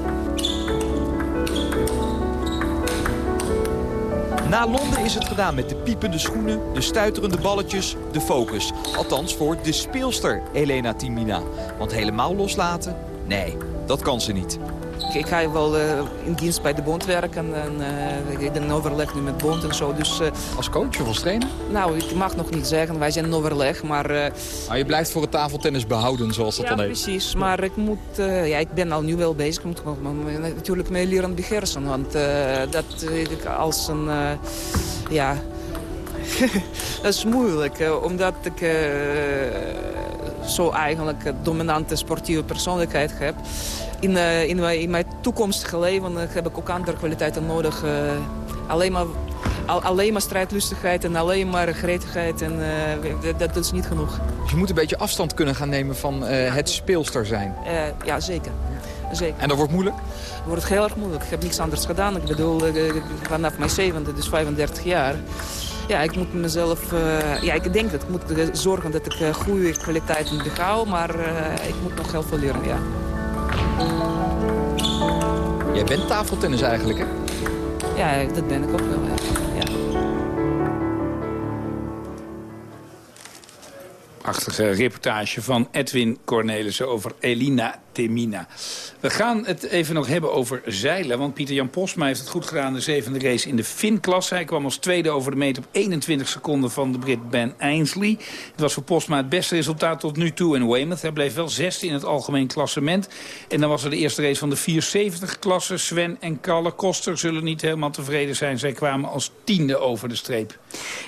Na Londen is het gedaan met de piepende schoenen, de stuiterende balletjes, de focus. Althans voor de speelster Elena Timina. Want helemaal loslaten? Nee, dat kan ze niet. Ik ga wel uh, in dienst bij de bond werken. En, uh, ik ben in overleg nu met bond en zo. Dus, uh, als coach of als trainer? Nou, ik mag nog niet zeggen. Wij zijn in overleg. Maar, maar je blijft voor het tafeltennis behouden, zoals dat ja, dan heet. precies. Maar ik, moet, ja, ik ben al nu wel bezig. Ik moet natuurlijk mee leren beheersen. Want dat als een... ja, dat is moeilijk. omdat ik zo eigenlijk een dominante sportieve persoonlijkheid heb in, uh, in, in, mijn toekomstige leven uh, heb ik ook andere kwaliteiten nodig. Uh, alleen, maar, al, alleen maar strijdlustigheid en alleen maar gretigheid. En, dat, dat, is niet genoeg. Dus je moet een beetje afstand kunnen gaan nemen van het speelster zijn. ja, zeker. zeker. En dat wordt moeilijk? Dat wordt heel erg moeilijk. Ik heb niks anders gedaan. Ik bedoel, vanaf mijn zevende, dus 35 jaar ja, ik moet mezelf... Uh, ja, ik denk dat ik moet zorgen dat ik uh, goede kwaliteiten behoud. Maar uh, ik moet nog heel veel leren, ja. Jij bent tafeltennis eigenlijk, hè? Ja, dat ben ik ook wel, ja. Prachtige reportage van Edwin Cornelissen over Elina We gaan het even nog hebben over zeilen. Want Pieter-Jan Posma heeft het goed gedaan de zevende race in de Fin-klasse. Hij kwam als tweede over de meter op 21 seconden van de Brit Ben Ainsley. Het was voor Posma het beste resultaat tot nu toe in Weymouth. Hij bleef wel zesde in het algemeen klassement. En dan was er de eerste race van de 470-klasse. Sven en Kalle Koster zullen niet helemaal tevreden zijn. Zij kwamen als tiende over de streep.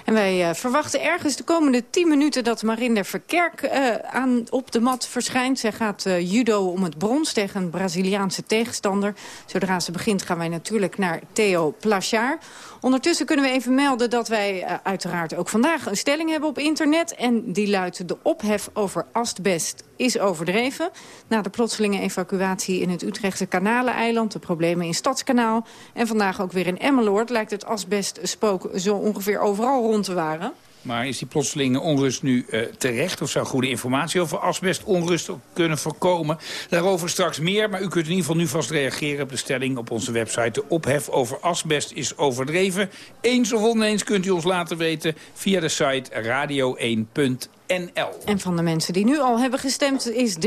En wij uh, verwachten ergens de komende 10 minuten dat Marinder Verkerk uh, aan, op de mat verschijnt. Zij gaat uh, judo om het brons tegen een Braziliaanse tegenstander. Zodra ze begint gaan wij natuurlijk naar Theo Plachard. Ondertussen kunnen we even melden dat wij uh, uiteraard ook vandaag een stelling hebben op internet. En die luidt de ophef over asbest is overdreven. Na de plotselinge evacuatie in het Utrechtse Kanaleneiland... de problemen in Stadskanaal en vandaag ook weer in Emmeloord... lijkt het asbestspook zo ongeveer overal rond te waren. Maar is die plotselinge onrust nu uh, terecht? Of zou goede informatie over asbestonrust kunnen voorkomen? Daarover straks meer, maar u kunt in ieder geval nu vast reageren op de stelling op onze website. De ophef over asbest is overdreven. Eens of oneens kunt u ons laten weten via de site radio1.nl. En van de mensen die nu al hebben gestemd is 63%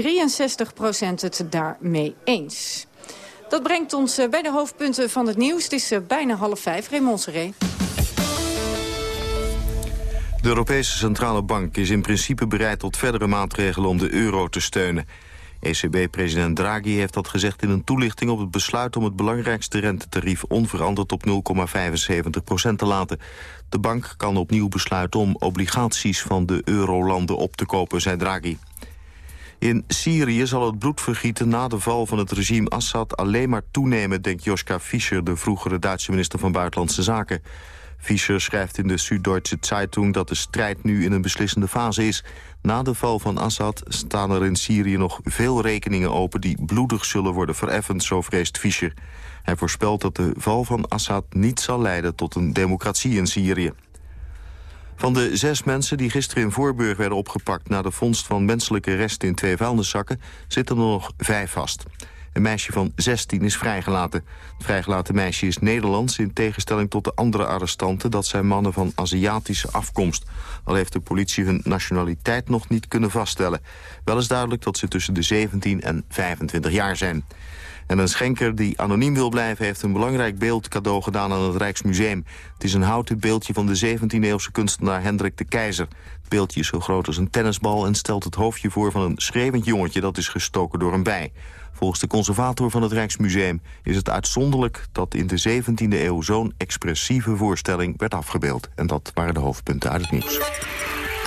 het daarmee eens. Dat brengt ons uh, bij de hoofdpunten van het nieuws. Het is uh, bijna half vijf. Raymond Seré. De Europese Centrale Bank is in principe bereid tot verdere maatregelen om de euro te steunen. ECB-president Draghi heeft dat gezegd in een toelichting op het besluit om het belangrijkste rentetarief onveranderd op 0,75% te laten. De bank kan opnieuw besluiten om obligaties van de eurolanden op te kopen, zei Draghi. In Syrië zal het bloedvergieten na de val van het regime Assad alleen maar toenemen, denkt Joschka Fischer, de vroegere Duitse minister van Buitenlandse Zaken. Fischer schrijft in de Süddeutsche Zeitung dat de strijd nu in een beslissende fase is. Na de val van Assad staan er in Syrië nog veel rekeningen open... die bloedig zullen worden vereffend, zo vreest Fischer. Hij voorspelt dat de val van Assad niet zal leiden tot een democratie in Syrië. Van de zes mensen die gisteren in Voorburg werden opgepakt... na de vondst van menselijke resten in twee vuilniszakken... zitten er nog vijf vast. Een meisje van 16 is vrijgelaten. Het vrijgelaten meisje is Nederlands in tegenstelling tot de andere arrestanten. Dat zijn mannen van Aziatische afkomst. Al heeft de politie hun nationaliteit nog niet kunnen vaststellen. Wel is duidelijk dat ze tussen de 17 en 25 jaar zijn. En een schenker die anoniem wil blijven... heeft een belangrijk beeld cadeau gedaan aan het Rijksmuseum. Het is een houten beeldje van de 17e-eeuwse kunstenaar Hendrik de Keizer. Het beeldje is zo groot als een tennisbal... en stelt het hoofdje voor van een schreeuwend jongetje... dat is gestoken door een bij. Volgens de conservator van het Rijksmuseum is het uitzonderlijk... dat in de 17e eeuw zo'n expressieve voorstelling werd afgebeeld. En dat waren de hoofdpunten uit het nieuws.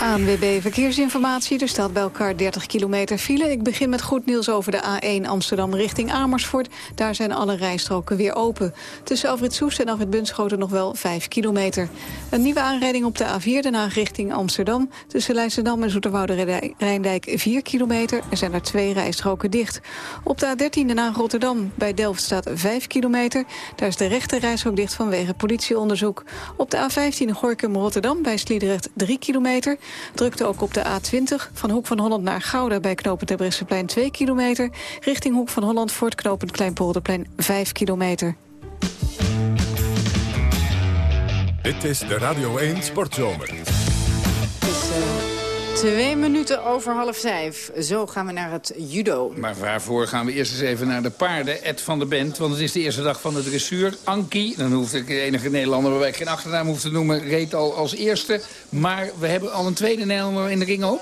ANWB Verkeersinformatie. Er staat bij elkaar 30 kilometer file. Ik begin met goed nieuws over de A1 Amsterdam richting Amersfoort. Daar zijn alle rijstroken weer open. Tussen Alfred Soest en Alfred Bunschoten nog wel 5 kilometer. Een nieuwe aanrijding op de A4 Den Haag richting Amsterdam. Tussen Leidschendam en Zoeterwoude Rijndijk 4 kilometer. Er zijn er twee rijstroken dicht. Op de A13 Den Haag Rotterdam bij Delft staat 5 kilometer. Daar is de rechte rijstrook dicht vanwege politieonderzoek. Op de A15 Gorkum Rotterdam bij Sliedrecht 3 kilometer. Drukte ook op de A20 van Hoek van Holland naar Gouda... bij knooppunt Terbrechtseplein 2 kilometer. Richting Hoek van Holland voor het knooppunt Kleinpolderplein 5 kilometer. Dit is de Radio 1 Sportzomer. Twee minuten over half vijf. Zo gaan we naar het judo. Maar waarvoor gaan we eerst eens even naar de paarden. Ed van der Bent, want het is de eerste dag van de dressuur. Ankie, dan hoeft ik de enige Nederlander waarbij ik geen achternaam hoef te noemen... reed al als eerste. Maar we hebben al een tweede Nederlander in de ring ook.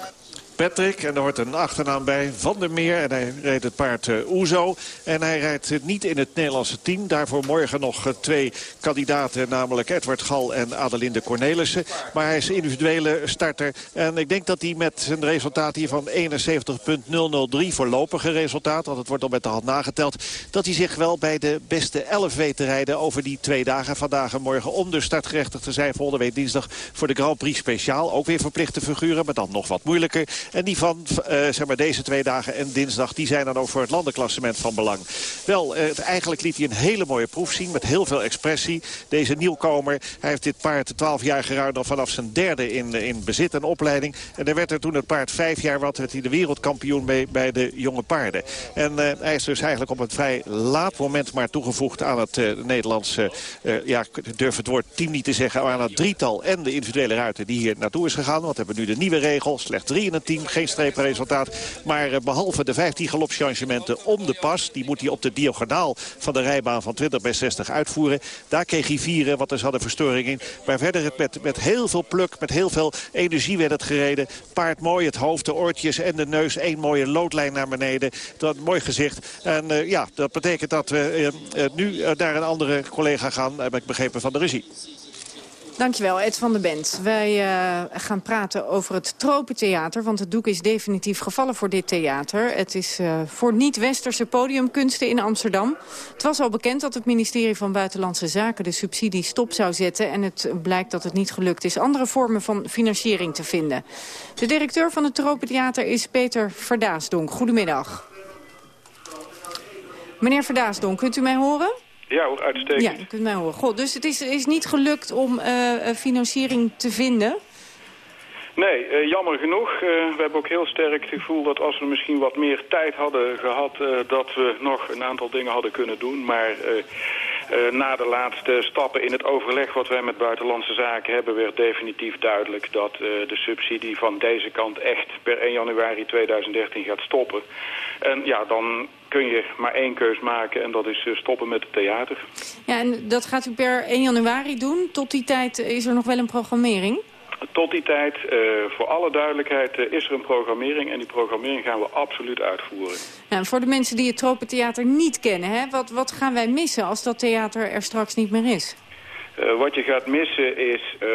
Patrick. En er hoort een achternaam bij Van der Meer. En hij reed het paard uh, Oezo. En hij rijdt niet in het Nederlandse team. Daarvoor morgen nog uh, twee kandidaten. Namelijk Edward Gal en Adelinde Cornelissen. Maar hij is individuele starter. En ik denk dat hij met een resultaat hier van 71.003 voorlopige resultaat. Want het wordt al met de hand nageteld. Dat hij zich wel bij de beste 11 weet te rijden over die twee dagen. Vandaag en morgen om dus startgerechtigd te zijn. Volgende week dinsdag voor de Grand Prix speciaal. Ook weer verplichte figuren. Maar dan nog wat moeilijker. En die van uh, zeg maar deze twee dagen en dinsdag... die zijn dan ook voor het landenklassement van belang. Wel, uh, eigenlijk liet hij een hele mooie proef zien... met heel veel expressie. Deze nieuwkomer, hij heeft dit paard 12 jaar geruimd... al vanaf zijn derde in, in bezit en opleiding. En er werd er toen het paard vijf jaar wat... werd hij de wereldkampioen mee bij de jonge paarden. En uh, hij is dus eigenlijk op een vrij laat moment... maar toegevoegd aan het Nederlandse... ja, ik durf het woord team niet te zeggen... aan het drietal en de individuele ruiter die hier naartoe is gegaan. Want we hebben nu de nieuwe regel, slechts drie in een team Geen streepresultaat. Maar behalve de 15 galopschangementen om de pas... die moet hij op de diagonaal van de rijbaan van 20 bij 60 uitvoeren. Daar kreeg hij vieren, want er zat een verstoring in. Maar verder het met, met heel veel pluk, met heel veel energie werd het gereden. Paard mooi, het hoofd, de oortjes en de neus. Eén mooie loodlijn naar beneden. Dat mooi gezicht. En uh, ja, dat betekent dat we uh, nu naar een andere collega gaan, heb ik begrepen, van de regie. Dankjewel, Ed van der Bent. Wij uh, gaan praten over het Tropentheater, want het doek is definitief gevallen voor dit theater. Het is uh, voor niet-westerse podiumkunsten in Amsterdam. Het was al bekend dat het ministerie van Buitenlandse Zaken de subsidie stop zou zetten. En het blijkt dat het niet gelukt is andere vormen van financiering te vinden. De directeur van het Tropentheater is Peter Verdaasdonk. Goedemiddag. Meneer Verdaasdonk, kunt u mij horen? Ja, uitstekend. Ja, kunt mij horen. God, dus het is, is niet gelukt om uh, financiering te vinden? Nee, uh, jammer genoeg. Uh, we hebben ook heel sterk het gevoel dat als we misschien wat meer tijd hadden gehad... dat we nog een aantal dingen hadden kunnen doen. Maar na de laatste stappen in het overleg wat wij met Buitenlandse Zaken hebben... werd definitief duidelijk dat de subsidie van deze kant echt per 1 januari 2013 gaat stoppen. En ja, dan kun je maar één keus maken en dat is stoppen met het theater. Ja, en dat gaat u per 1 januari doen? Tot die tijd is er nog wel een programmering? Tot die tijd, uh, voor alle duidelijkheid, uh, is er een programmering. En die programmering gaan we absoluut uitvoeren. Nou, voor de mensen die het Tropentheater niet kennen, hè, wat, wat gaan wij missen als dat theater er straks niet meer is? Uh, wat je gaat missen is uh,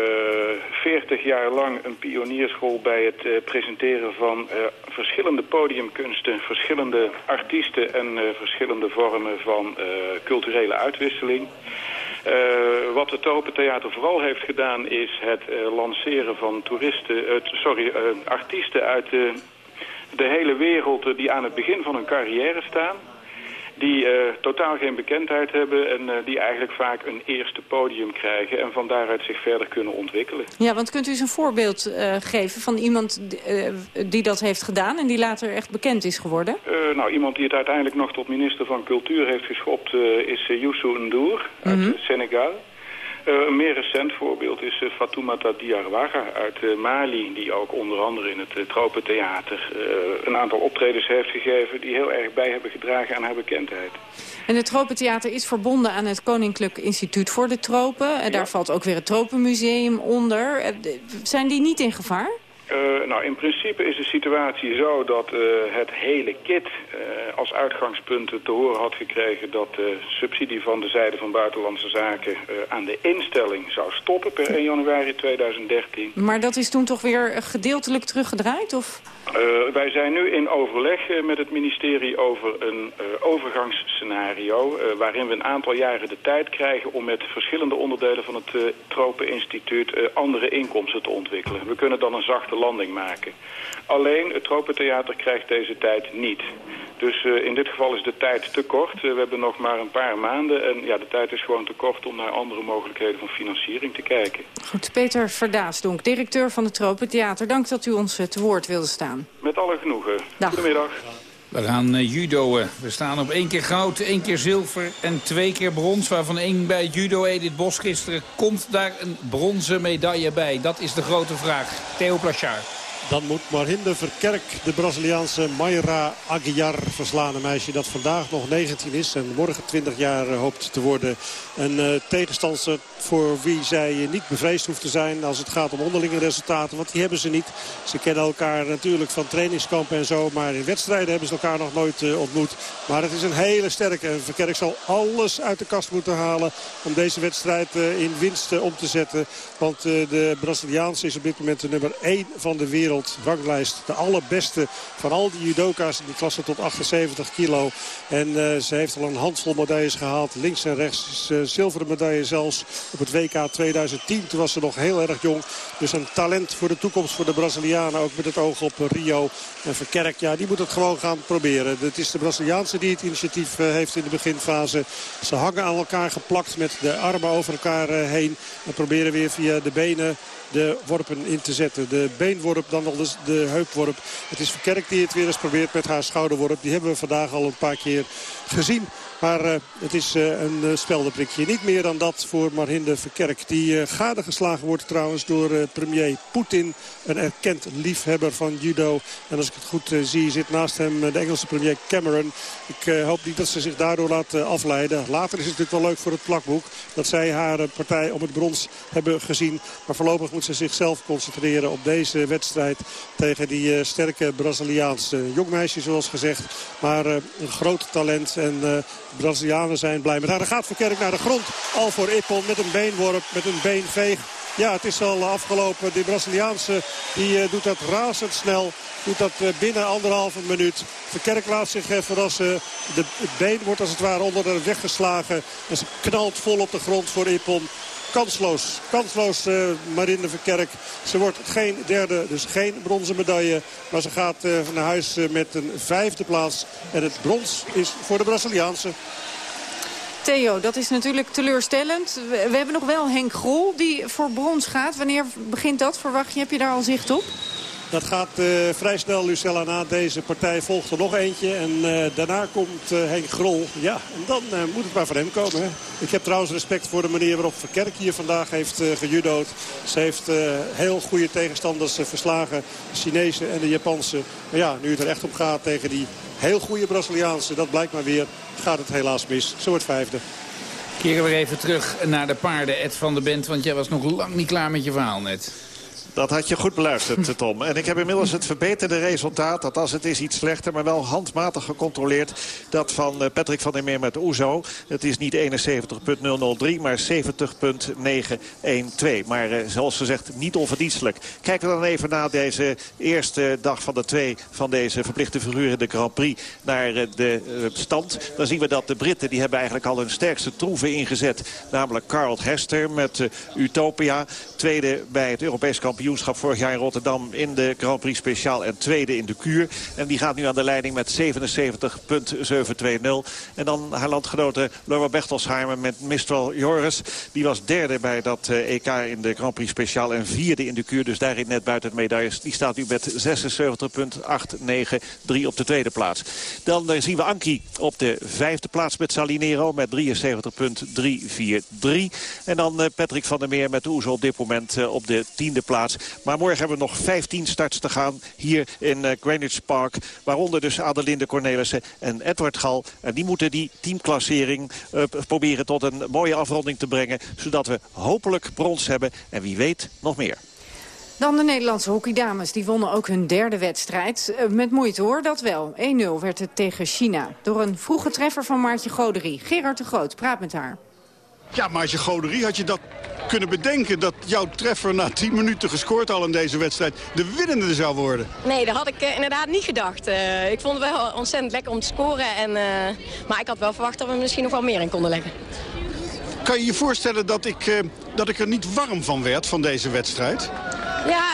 40 jaar lang een pionierschool bij het uh, presenteren van verschillende podiumkunsten, verschillende artiesten en verschillende vormen van culturele uitwisseling. Uh, wat het Open Theater vooral heeft gedaan is het uh, lanceren van toeristen, uh, sorry, artiesten uit de hele wereld die aan het begin van hun carrière staan. Die totaal geen bekendheid hebben en die eigenlijk vaak een eerste podium krijgen en van daaruit zich verder kunnen ontwikkelen. Ja, want kunt u eens een voorbeeld geven van iemand die dat heeft gedaan en die later echt bekend is geworden? nou, iemand die het uiteindelijk nog tot minister van Cultuur heeft geschopt is Youssou N'Dour uit mm -hmm. Senegal. Uh, een meer recent voorbeeld is uh, Fatoumata Diarwaga uit uh, Mali... die ook onder andere in het Tropentheater een aantal optredens heeft gegeven... die heel erg bij hebben gedragen aan haar bekendheid. En het Tropentheater is verbonden aan het Koninklijk Instituut voor de Tropen. En daar valt ook weer het Tropenmuseum onder. zijn die niet in gevaar? Uh, nou, in principe is de situatie zo dat uh, het hele kit uh, als uitgangspunt te horen had gekregen dat de subsidie van de zijde van Buitenlandse Zaken aan de instelling zou stoppen per 1 januari 2013. Maar dat is toen toch weer gedeeltelijk teruggedraaid? Of? wij zijn nu in overleg met het ministerie over een overgangsscenario waarin we een aantal jaren de tijd krijgen om met verschillende onderdelen van het Tropeninstituut andere inkomsten te ontwikkelen. We kunnen dan een zachte landing maken. Alleen het Tropentheater krijgt deze tijd niet. Dus uh, in dit geval is de tijd te kort. Uh, we hebben nog maar een paar maanden. En ja, de tijd is gewoon te kort om naar andere mogelijkheden van financiering te kijken. Goed, Peter Verdaasdonk, directeur van het Tropentheater. Dank dat u ons uh, te woord wilde staan. Met alle genoegen. Dag. Goedemiddag. We gaan uh, judoën. We staan op één keer goud, één keer zilver en twee keer brons. Waarvan één bij judo Edith Bos gisteren. Komt daar een bronzen medaille bij? Dat is de grote vraag. Theo Plachard. Dan moet Marhinde Verkerk de Braziliaanse Mayra Aguiar verslaan. Een meisje dat vandaag nog 19 is en morgen 20 jaar hoopt te worden. Een uh, tegenstander voor wie zij niet bevreesd hoeft te zijn als het gaat om onderlinge resultaten. Want die hebben ze niet. Ze kennen elkaar natuurlijk van trainingskampen en zo. Maar in wedstrijden hebben ze elkaar nog nooit uh, ontmoet. Maar het is een hele sterke. En Verkerk zal alles uit de kast moeten halen om deze wedstrijd in winst om te zetten. Want de Braziliaanse is op dit moment de nummer 1 van de wereld ranglijst. De allerbeste van al die judoka's in die klasse tot 78 kilo. En uh, ze heeft al een handvol medailles gehaald. Links en rechts uh, zilveren medaille zelfs op het WK 2010. Toen was ze nog heel erg jong. Dus een talent voor de toekomst voor de Brazilianen. Ook met het oog op Rio. En Verkerk, ja, die moet het gewoon gaan proberen. Het is de Braziliaanse die het initiatief uh, heeft in de beginfase. Ze hangen aan elkaar geplakt met de armen over elkaar heen. En proberen weer via de benen de worpen in te zetten. De beenworp, dan de, de heupworp. Het is Verkerk die het weer eens probeert met haar schouderworp. Die hebben we vandaag al een paar keer gezien. Maar het is een speldenprikje. Niet meer dan dat voor Marhinde Verkerk. Die gadegeslagen wordt trouwens door premier Poetin. Een erkend liefhebber van judo. En als ik het goed zie zit naast hem de Engelse premier Cameron. Ik hoop niet dat ze zich daardoor laat afleiden. Later is het natuurlijk wel leuk voor het plakboek. Dat zij haar partij om het brons hebben gezien. Maar voorlopig moet ze zichzelf concentreren op deze wedstrijd tegen die sterke Braziliaanse jongmeisje zoals gezegd. Maar een groot talent en uh, Brazilianen zijn blij met haar. Dan gaat Verkerk naar de grond. Al voor Ippon met een beenworp, met een beenveeg. Ja, het is al afgelopen. De Braziliaanse die, uh, doet dat razendsnel. Doet dat uh, binnen anderhalve minuut. Verkerk laat zich uh, verrassen. De, been wordt als het ware onder de weg geslagen. En ze knalt vol op de grond voor Ippon. Kansloos, kansloos uh, Marine Verkerk. Ze wordt geen derde, dus geen bronzen medaille. Maar ze gaat uh, naar huis uh, met een vijfde plaats. En het brons is voor de Braziliaanse. Theo, dat is natuurlijk teleurstellend. We, we hebben nog wel Henk Grol die voor brons gaat. Wanneer begint dat? Verwacht je, heb je daar al zicht op? Dat gaat uh, vrij snel, Lucella. Na deze partij volgt er nog eentje. En uh, daarna komt uh, Henk Grol. Ja, en dan moet het maar van hem komen. Ik heb trouwens respect voor de manier waarop Verkerk hier vandaag heeft gejudood. Ze heeft heel goede tegenstanders verslagen. De Chinese en de Japanse. Maar ja, nu het er echt om gaat tegen die heel goede Braziliaanse. Dat blijkt maar weer. Gaat het helaas mis. Zo wordt vijfde. Keren we even terug naar de paarden, Ed van der Bent. Want jij was nog lang niet klaar met je verhaal net. Dat had je goed beluisterd, Tom. En ik heb inmiddels het verbeterde resultaat. Dat als het is iets slechter, maar wel handmatig gecontroleerd. Dat van eh, Patrick van der Meer met Oezo. Het is niet 71.003, maar 70.912. Maar uh, zoals gezegd, niet onverdienstelijk. Kijken we dan even na deze eerste dag van de twee... van deze verplichte figuur in de Grand Prix naar de stand. Dan zien we dat de Britten die hebben eigenlijk al hun sterkste troeven ingezet. Namelijk Carl Hester met Utopia. Tweede bij het Europees kampioenschap vorig jaar in Rotterdam in de Grand Prix Speciaal en tweede in de kuur. En die gaat nu aan de leiding met 77.720. En dan haar landgenote Laura Bertelsheimer met Mistral Joris. Die was derde bij dat EK in de Grand Prix Speciaal en vierde in de kuur. Dus daarin net buiten het medailles. Die staat nu met 76.893 op de tweede plaats. Dan uh, zien we Anki op de vijfde plaats met Salinero met 73.343. En dan uh, Patrick van der Meer met Oezo op dit moment op de tiende plaats. Maar morgen hebben we nog 15 starts te gaan hier in uh, Greenwich Park. Waaronder dus Adelinde Cornelissen en Edward Gal. En die moeten die teamklassering uh, proberen tot een mooie afronding te brengen. Zodat we hopelijk brons hebben en wie weet nog meer. Dan de Nederlandse hockeydames. Die wonnen ook hun derde wedstrijd. Uh, met moeite hoor, dat wel. 1-0 werd het tegen China. Door een vroege treffer van Maartje Goderie. Gerard de Groot praat met haar. Ja, Maartje Goderie, had je dat kunnen bedenken dat jouw treffer na 10 minuten gescoord al in deze wedstrijd de winnende zou worden? Nee, dat had ik uh, inderdaad niet gedacht. Uh, ik vond het wel ontzettend lekker om te scoren. En, uh, maar ik had wel verwacht dat we misschien nog wel meer in konden leggen. Kan je je voorstellen dat ik, dat ik er niet warm van werd van deze wedstrijd? Ja,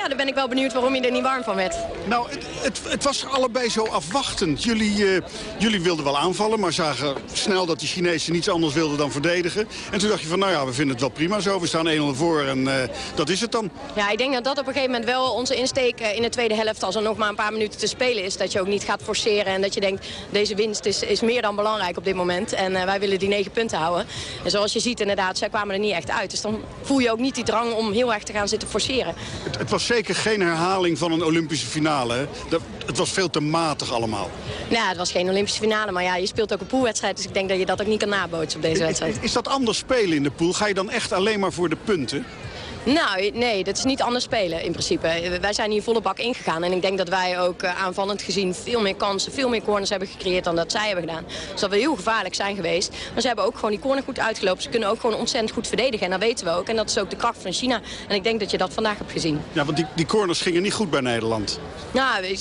ja, daar ben ik wel benieuwd waarom je er niet warm van werd. Nou, het, het, het was allebei zo afwachtend. Jullie, uh, jullie wilden wel aanvallen, maar zagen snel dat die Chinezen niets anders wilden dan verdedigen. En toen dacht je van, nou ja, we vinden het wel prima zo. We staan 1-0 voor en uh, dat is het dan. Ja, ik denk dat dat op een gegeven moment wel onze insteek in de tweede helft... als er nog maar een paar minuten te spelen is, dat je ook niet gaat forceren... en dat je denkt, deze winst is, is meer dan belangrijk op dit moment. En uh, wij willen die negen punten houden. En zoals je ziet inderdaad, zij kwamen er niet echt uit. Dus dan voel je ook niet die drang om heel erg te gaan zitten forceren. Het, het, was zeker geen herhaling van een Olympische finale. Hè? Dat, het was veel te matig allemaal. Nou, het was geen Olympische finale, maar ja, je speelt ook een poolwedstrijd. Dus ik denk dat je dat ook niet kan nabootsen op deze wedstrijd. Is, is dat anders spelen in de pool? Ga je dan echt alleen maar voor de punten? Nou, nee, dat is niet anders spelen in principe. Wij zijn hier volle bak ingegaan. En ik denk dat wij ook uh, aanvallend gezien veel meer kansen, veel meer corners hebben gecreëerd dan dat zij hebben gedaan. Dus dat we heel gevaarlijk zijn geweest. Maar ze hebben ook gewoon die corner goed uitgelopen. Ze kunnen ook gewoon ontzettend goed verdedigen. En dat weten we ook. En dat is ook de kracht van China. En ik denk dat je dat vandaag hebt gezien. Ja, want die, die corners gingen niet goed bij Nederland. Nou, uh,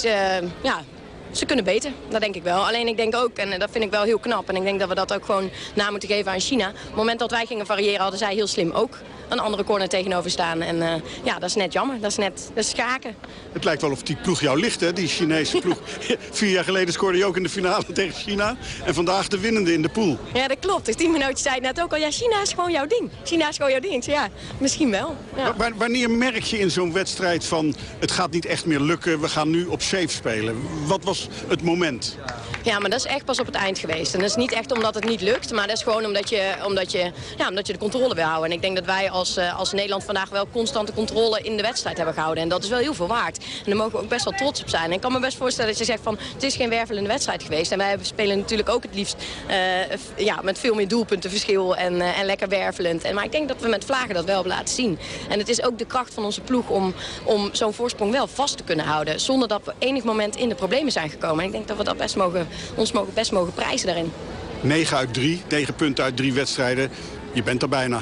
ja, ze kunnen beter, dat denk ik wel. Alleen ik denk ook, en dat vind ik wel heel knap... en ik denk dat we dat ook gewoon na moeten geven aan China. Op het moment dat wij gingen variëren hadden zij heel slim ook een andere corner tegenover staan. En uh, ja, dat is net jammer. Dat is net dat is schaken. Het lijkt wel of die ploeg jou ligt, hè? Die Chinese ploeg. Vier jaar geleden scoorde je ook in de finale tegen China. En vandaag de winnende in de pool. Ja, dat klopt. Dus teamgenootje zei net ook al, ja, China is gewoon jouw ding. China is gewoon jouw ding. Ja, misschien wel. Ja. Wanneer merk je in zo'n wedstrijd van, het gaat niet echt meer lukken, we gaan nu op safe spelen? Wat was het moment. Ja, maar dat is echt pas op het eind geweest. En dat is niet echt omdat het niet lukt, maar dat is gewoon omdat je, omdat je, ja, omdat je de controle wil houden. En ik denk dat wij als, eh, als Nederland vandaag wel constante controle in de wedstrijd hebben gehouden. En dat is wel heel veel waard. En daar mogen we ook best wel trots op zijn. En ik kan me best voorstellen dat je zegt van het is geen wervelende wedstrijd geweest. En wij spelen natuurlijk ook het liefst uh, ja, met veel meer doelpuntenverschil en, uh, en lekker wervelend. En, maar ik denk dat we met Vlagen dat wel hebben laten zien. En het is ook de kracht van onze ploeg om, om zo'n voorsprong wel vast te kunnen houden. Zonder dat we enig moment in de problemen zijn gekomen. En ik denk dat we dat best mogen, ons mogen, best mogen prijzen daarin. 9 uit 3, 9 punten uit 3 wedstrijden. Je bent er bijna.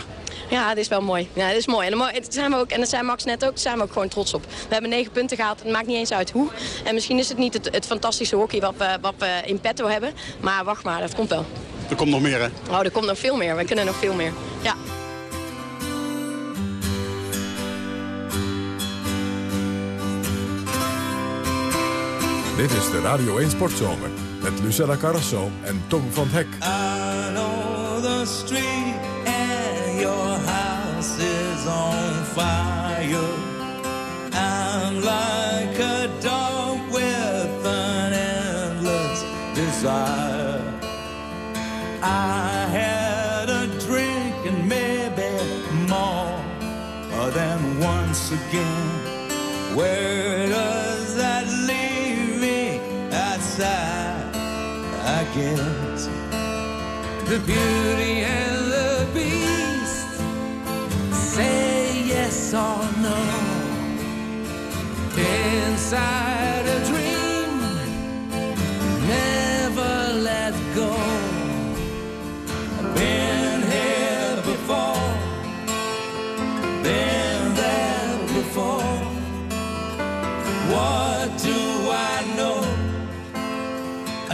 Ja, het is wel mooi. Ja, het is mooi. En, dat zijn we ook, en dat zei Max net ook, daar zijn we ook gewoon trots op. We hebben negen punten gehaald. Het maakt niet eens uit hoe. En misschien is het niet het, het fantastische hockey wat we, wat we in petto hebben. Maar wacht maar, dat komt wel. Er komt nog meer, hè? Oh, er komt nog veel meer. We kunnen nog veel meer. Ja. Dit is de Radio 1 Sportzomer met Lucella Carrasso en Tom van Hek. I know the street and your house is on fire. I'm like a dog with an endless desire. I had a drink and maybe more than once again. Where does Guess the beauty and the beast say yes or no. Inside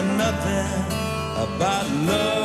Nothing about love.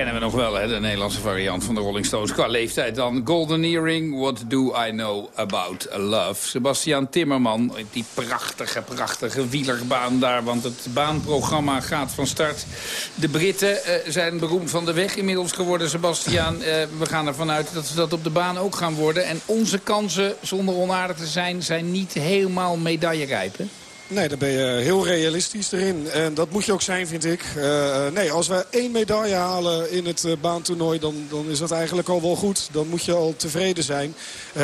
Herkennen we nog wel, hè, de Nederlandse variant van de Rolling Stones. Qua leeftijd dan. Golden Earring, What Do I Know About Love. Sebastian Timmerman, die prachtige, prachtige wielerbaan daar. Want het baanprogramma gaat van start. De Britten eh, zijn beroemd van de weg inmiddels geworden, Sebastian. Eh, we gaan ervan uit dat ze dat op de baan ook gaan worden. En onze kansen, zonder onaardig te zijn, zijn niet helemaal medaillerijp, hè? Nee, dan ben je heel realistisch erin. En dat moet je ook zijn, vind ik. Uh, nee, als we één medaille halen in het uh, baantoernooi... Dan, dan is dat eigenlijk al wel goed. Dan moet je al tevreden zijn.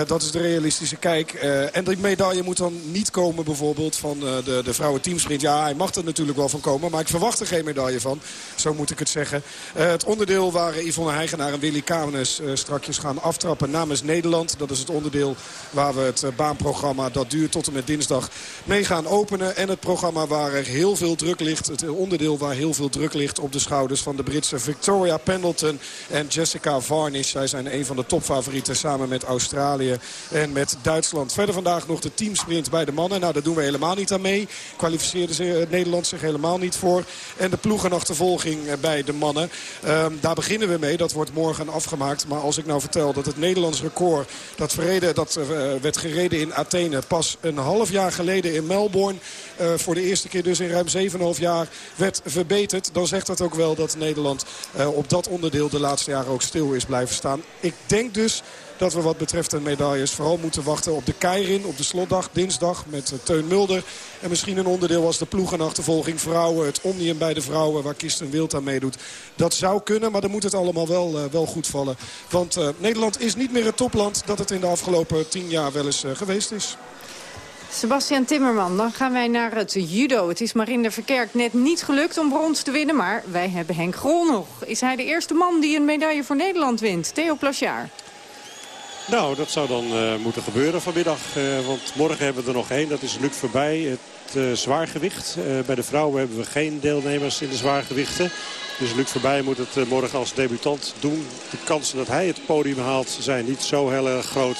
Dat is de realistische kijk. en die medaille moet dan niet komen bijvoorbeeld van de, de vrouwen teamsprint. Ja, hij mag er natuurlijk wel van komen. Maar ik verwacht er geen medaille van. Zo moet ik het zeggen. het onderdeel waar Yvonne Heigenaar en Willy Kamenes strakjes gaan aftrappen namens Nederland. Dat is het onderdeel waar we het baanprogramma... dat duurt tot en met dinsdag mee gaan openen. En het programma waar er heel veel druk ligt. Het onderdeel waar heel veel druk ligt op de schouders van de Britse Victoria Pendleton en Jessica Varnish. Zij zijn een van de topfavorieten samen met Australië en met Duitsland. Verder vandaag nog de teamsprint bij de mannen. Nou, daar doen we helemaal niet aan mee. Kwalificeerde ze, eh, Nederland zich helemaal niet voor. En de ploegenachtervolging eh, bij de mannen. Um, daar beginnen we mee. Dat wordt morgen afgemaakt. Maar als ik nou vertel dat het Nederlands record... dat, verreden, dat uh, werd gereden in Athene pas een half jaar geleden in Melbourne... Uh, voor de eerste keer dus in ruim 7,5 jaar werd verbeterd. Dan zegt dat ook wel dat Nederland uh, op dat onderdeel de laatste jaren ook stil is blijven staan. Ik denk dus dat we wat betreft de medailles vooral moeten wachten op de Keirin. Op de slotdag, dinsdag, met uh, Teun Mulder. En misschien een onderdeel als de ploegenachtervolging vrouwen. Het Omnium bij de vrouwen waar Kirsten Wild aan meedoet. Dat zou kunnen, maar dan moet het allemaal wel, wel goed vallen. Want Nederland is niet meer het topland dat het in de afgelopen tien jaar wel eens geweest is. Sebastian Timmerman, dan gaan wij naar het judo. Het is Marinde Verkerk net niet gelukt om brons te winnen... maar wij hebben Henk Grol nog. Is hij de eerste man die een medaille voor Nederland wint? Theo Plasjaar. Nou, dat zou dan uh, moeten gebeuren vanmiddag. Uh, want morgen hebben we er nog één. Dat is Luc voorbij. Het uh, zwaargewicht. bij de vrouwen hebben we geen deelnemers in de zwaargewichten. Dus Luc voorbij moet het morgen als debutant doen. De kansen dat hij het podium haalt zijn niet zo heel erg groot.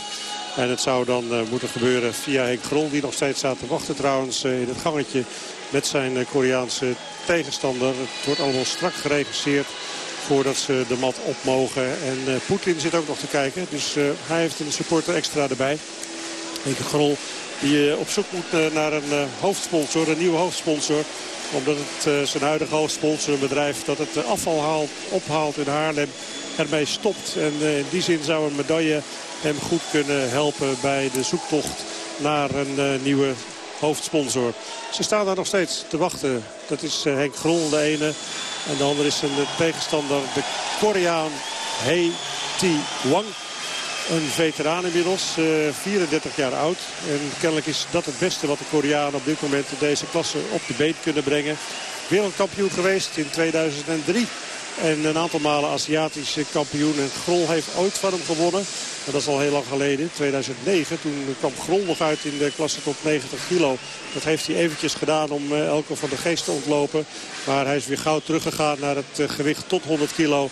En het zou dan uh, moeten gebeuren via Henk Grol. Die nog steeds staat te wachten trouwens uh, in het gangetje met zijn uh, Koreaanse tegenstander. Het wordt allemaal strak geregisseerd voordat ze de mat op mogen. En Poetin zit ook nog te kijken. Dus hij heeft een supporter extra erbij. Henk Grol die op zoek moet naar een hoofdsponsor, een nieuwe hoofdsponsor omdat het zijn huidige hoofdsponsor, bedrijf dat het afval haalt, ophaalt in Haarlem, ermee stopt. En in die zin zou een medaille hem goed kunnen helpen bij de zoektocht naar een uh, nieuwe hoofdsponsor. Ze staan daar nog steeds te wachten. Dat is uh, Henk Grol, de ene. En de andere is een tegenstander, de Koreaan Hei Ti Wang. Een veteraan inmiddels, uh, 34 jaar oud. En kennelijk is dat het beste wat de Koreanen op dit moment deze klasse op de been kunnen brengen. Wereldkampioen geweest in 2003. En een aantal malen Aziatische kampioen. En Grol heeft ooit van hem gewonnen. En dat is al heel lang geleden, 2009. Toen kwam Grol nog uit in de klasse tot 90 kilo. Dat heeft hij eventjes gedaan om uh, Elke van de Geest te ontlopen. Maar hij is weer gauw teruggegaan naar het uh, gewicht tot 100 kilo.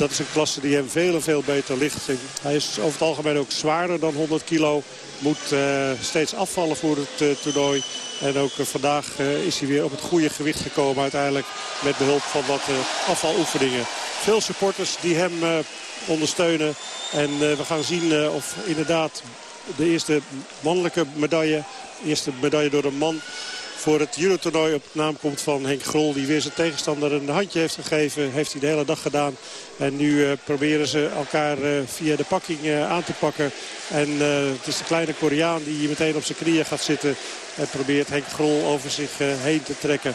Dat is een klasse die hem veel en veel beter ligt. Hij is over het algemeen ook zwaarder dan 100 kilo. Moet uh, steeds afvallen voor het toernooi. En ook uh, vandaag uh, is hij weer op het goede gewicht gekomen uiteindelijk. Met behulp van wat uh, afvaloefeningen. Veel supporters die hem ondersteunen. En we gaan zien of inderdaad de eerste mannelijke medaille... de eerste medaille door een man voor het judo-toernooi op naam komt van Henk Grol. Die weer zijn tegenstander een handje heeft gegeven. Heeft hij de hele dag gedaan. En nu uh, proberen ze elkaar uh, via de pakking uh, aan te pakken. En het is de kleine Koreaan die hier meteen op zijn knieën gaat zitten. En probeert Henk Grol over zich heen te trekken.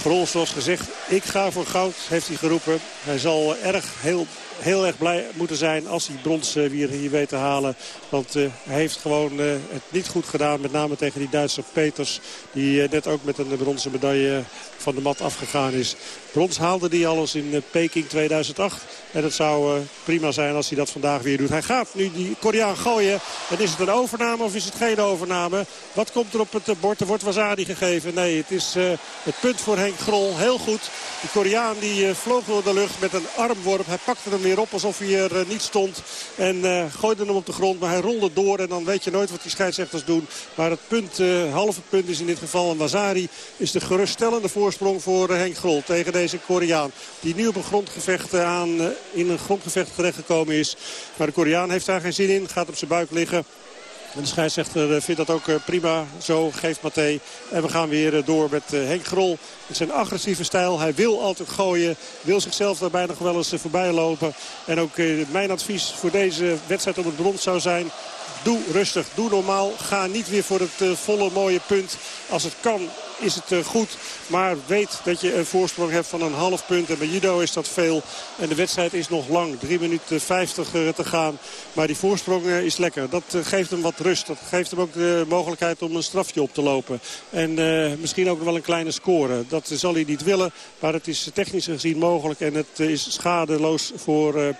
Grol, zoals gezegd, ik ga voor goud, heeft hij geroepen. Hij zal erg heel heel erg blij moeten zijn als hij brons uh, weer hier weet te halen. Want uh, hij heeft gewoon uh, het niet goed gedaan. Met name tegen die Duitse Peters. Die net ook met een bronzen medaille van de mat afgegaan is. Brons haalde hij alles in Peking 2008. En het zou prima zijn als hij dat vandaag weer doet. Hij gaat nu die Koreaan gooien. En is het een overname of is het geen overname? Wat komt er op het bord? Er wordt wasabi gegeven. Nee, het is het punt voor Henk Grol. Heel goed. Die Koreaan die vloog door de lucht met een armworp. Hij pakte hem weer op alsof hij er niet stond. En gooide hem op de grond. Maar hij rolde door en dan weet je nooit wat die scheidsrechters doen. Maar het punt, halve punt is in dit geval. En Wazari is de geruststellende voorsprong voor Henk Grol tegen deze Koreaan. Die nu op een grondgevecht aan, in een grondgevecht terechtgekomen is. Maar de Koreaan heeft daar geen zin in. Gaat op zijn buik liggen. En de scheidsrechter eh, vindt dat ook eh, prima. Zo geeft Mathé. En we gaan weer eh, door met Henk Grol. Met zijn agressieve stijl. Hij wil altijd gooien. Wil zichzelf daarbij nog wel eens voorbij lopen. En ook mijn advies voor deze wedstrijd op het brons zou zijn Doe rustig, doe normaal. Ga niet weer voor het volle mooie punt. Als het kan is het goed. Maar weet dat je een voorsprong hebt van een half punt. En bij judo is dat veel. En de wedstrijd is nog lang. 3 minuten 50 te gaan. Maar die voorsprong is lekker. Dat geeft hem wat rust. Dat geeft hem ook de mogelijkheid om een strafje op te lopen. En misschien ook wel een kleine score. Dat zal hij niet willen. Maar het is technisch gezien mogelijk. En het is schadeloos voor...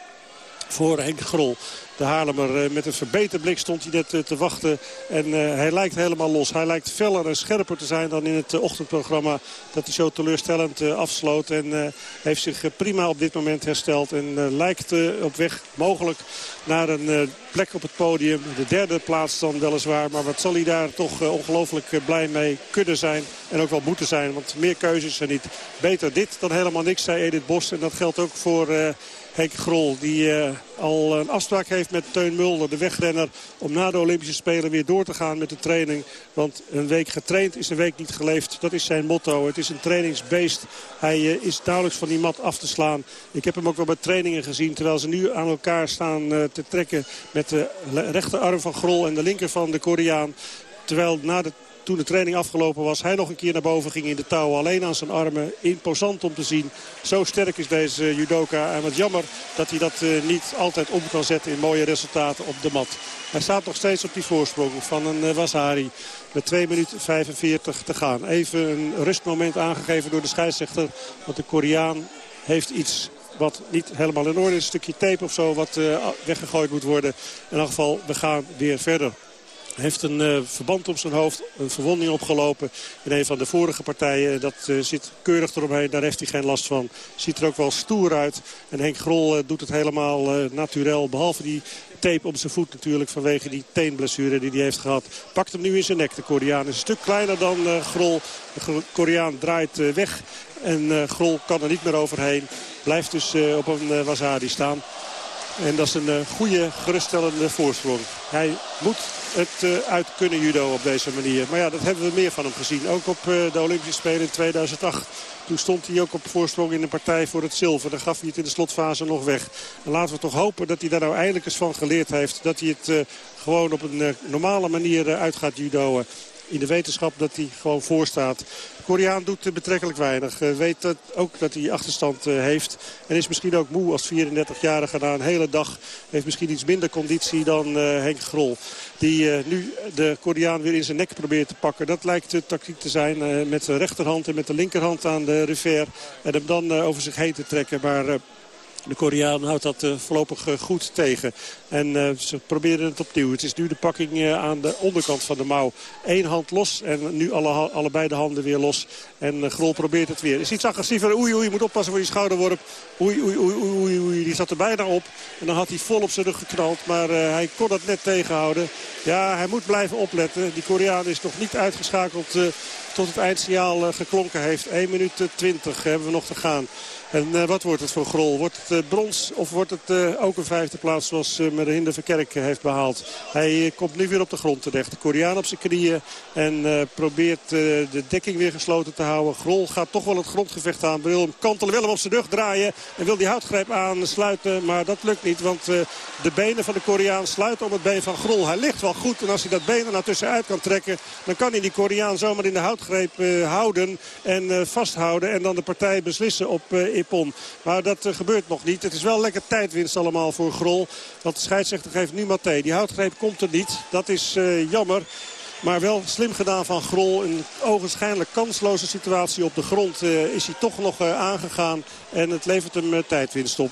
voor Henk Grol. De Haarlemmer eh, met een verbeterd blik stond hij net te wachten. En hij lijkt helemaal los. Hij lijkt feller en scherper te zijn dan in het ochtendprogramma. Dat hij zo teleurstellend afsloot. En heeft zich prima op dit moment hersteld. En lijkt op weg mogelijk naar een plek op het podium. De derde plaats dan weliswaar. Maar wat zal hij daar toch ongelooflijk blij mee kunnen zijn. En ook wel moeten zijn. Want meer keuzes er niet. Beter dit dan helemaal niks, zei Edith Bos. En dat geldt ook voor... Henk Grol. Die uh, al een afspraak heeft met Teun Mulder, de wegrenner... om na de Olympische Spelen weer door te gaan met de training. Want een week getraind is een week niet geleefd. Dat is zijn motto. Het is een trainingsbeest. Hij uh, is nauwelijks van die mat af te slaan. Ik heb hem ook wel bij trainingen gezien. Terwijl ze nu aan elkaar staan uh, te trekken met de rechterarm van Grol en de linker van de Koreaan. Terwijl na de toen de training afgelopen was, hij nog een keer naar boven ging in de touw. Alleen aan zijn armen. Imposant om te zien. Zo sterk is deze judoka. En wat jammer dat hij dat uh, niet altijd om kan zetten in mooie resultaten op de mat. Hij staat nog steeds op die voorsprong van een uh, Wasari. Met 2 minuten 45 te gaan. Even een rustmoment aangegeven door de scheidsrechter. Want de Koreaan heeft iets wat niet helemaal in orde is. Een stukje tape of zo wat uh, weggegooid moet worden. In elk geval, we gaan weer verder heeft een uh, verband op zijn hoofd, een verwonding opgelopen in een van de vorige partijen. Dat uh, zit keurig eromheen, daar heeft hij geen last van. Ziet er ook wel stoer uit. En Henk Grol uh, doet het helemaal naturel, behalve die tape op zijn voet natuurlijk vanwege die teenblessure die hij heeft gehad. Pakt hem nu in zijn nek. De Koreaan is een stuk kleiner dan Grol. De Koreaan draait weg en Grol kan er niet meer overheen. Blijft dus op een Wazadi staan. En dat is een goede geruststellende voorsprong. Hij moet het uh, uit kunnen judo op deze manier. Maar ja, dat hebben we meer van hem gezien. Ook op uh, de Olympische Spelen in 2008. Toen stond hij ook op voorsprong in de partij voor het zilver. Dat gaf hij het in de slotfase nog weg. En laten we toch hopen dat hij daar nou eindelijk eens van geleerd heeft. Dat hij het gewoon op een normale manier uit gaat judoën in de wetenschap dat hij gewoon voorstaat. Koreaan doet betrekkelijk weinig. Uh, weet dat ook dat hij achterstand uh, heeft. En is misschien ook moe als 34-jarige na een hele dag. Heeft misschien iets minder conditie dan uh, Henk Grol. Die nu de Koreaan weer in zijn nek probeert te pakken. Dat lijkt de tactiek te zijn. met de rechterhand en met de linkerhand aan de revers. En hem dan over zich heen te trekken. Maar de Koreaan houdt dat uh, voorlopig uh, goed tegen. En uh, ze proberen het opnieuw. Het is nu de pakking aan de onderkant van de mouw. Eén hand los en nu alle, allebei de handen weer los. En Grol probeert het weer. Is iets agressiever. Oei, oei, je moet oppassen voor die schouderworp. Oei, oei, oei, oei, oei. Die zat er bijna op. En dan had hij vol op zijn rug geknald. Maar hij kon dat net tegenhouden. Ja, hij moet blijven opletten. Die Koreaan is nog niet uitgeschakeld tot het eindsignaal geklonken heeft. 1 minuut 20 hebben we nog te gaan. En uh, wat wordt het voor Grol? Wordt het uh, brons of wordt het uh, ook een vijfde plaats zoals uh, Merinde Verkerk heeft behaald? Hij komt nu weer op de grond terecht. De Koreaan op zijn knieën en probeert de dekking weer gesloten te houden. Grol gaat toch wel het grondgevecht aan. Wil hem kantelen, wil hem op zijn rug draaien. En wil die houtgreep aansluiten. Maar dat lukt niet, want de benen van de Koreaan sluiten om het been van Grol. Hij ligt wel goed en als hij dat been er naar tussenuit kan trekken... dan kan hij die Koreaan zomaar in de houtgreep houden en vasthouden. En dan de partij beslissen op Maar dat uh, gebeurt nog niet. Het is wel lekker tijdwinst allemaal voor Grol. Want de scheidsrechter geeft nu Mathé. Die houtgreep komt er niet. Dat is uh, jammer. Maar wel slim gedaan van Grol. Een ogenschijnlijk kansloze situatie op de grond uh, is hij toch nog aangegaan. En het levert hem tijdwinst op.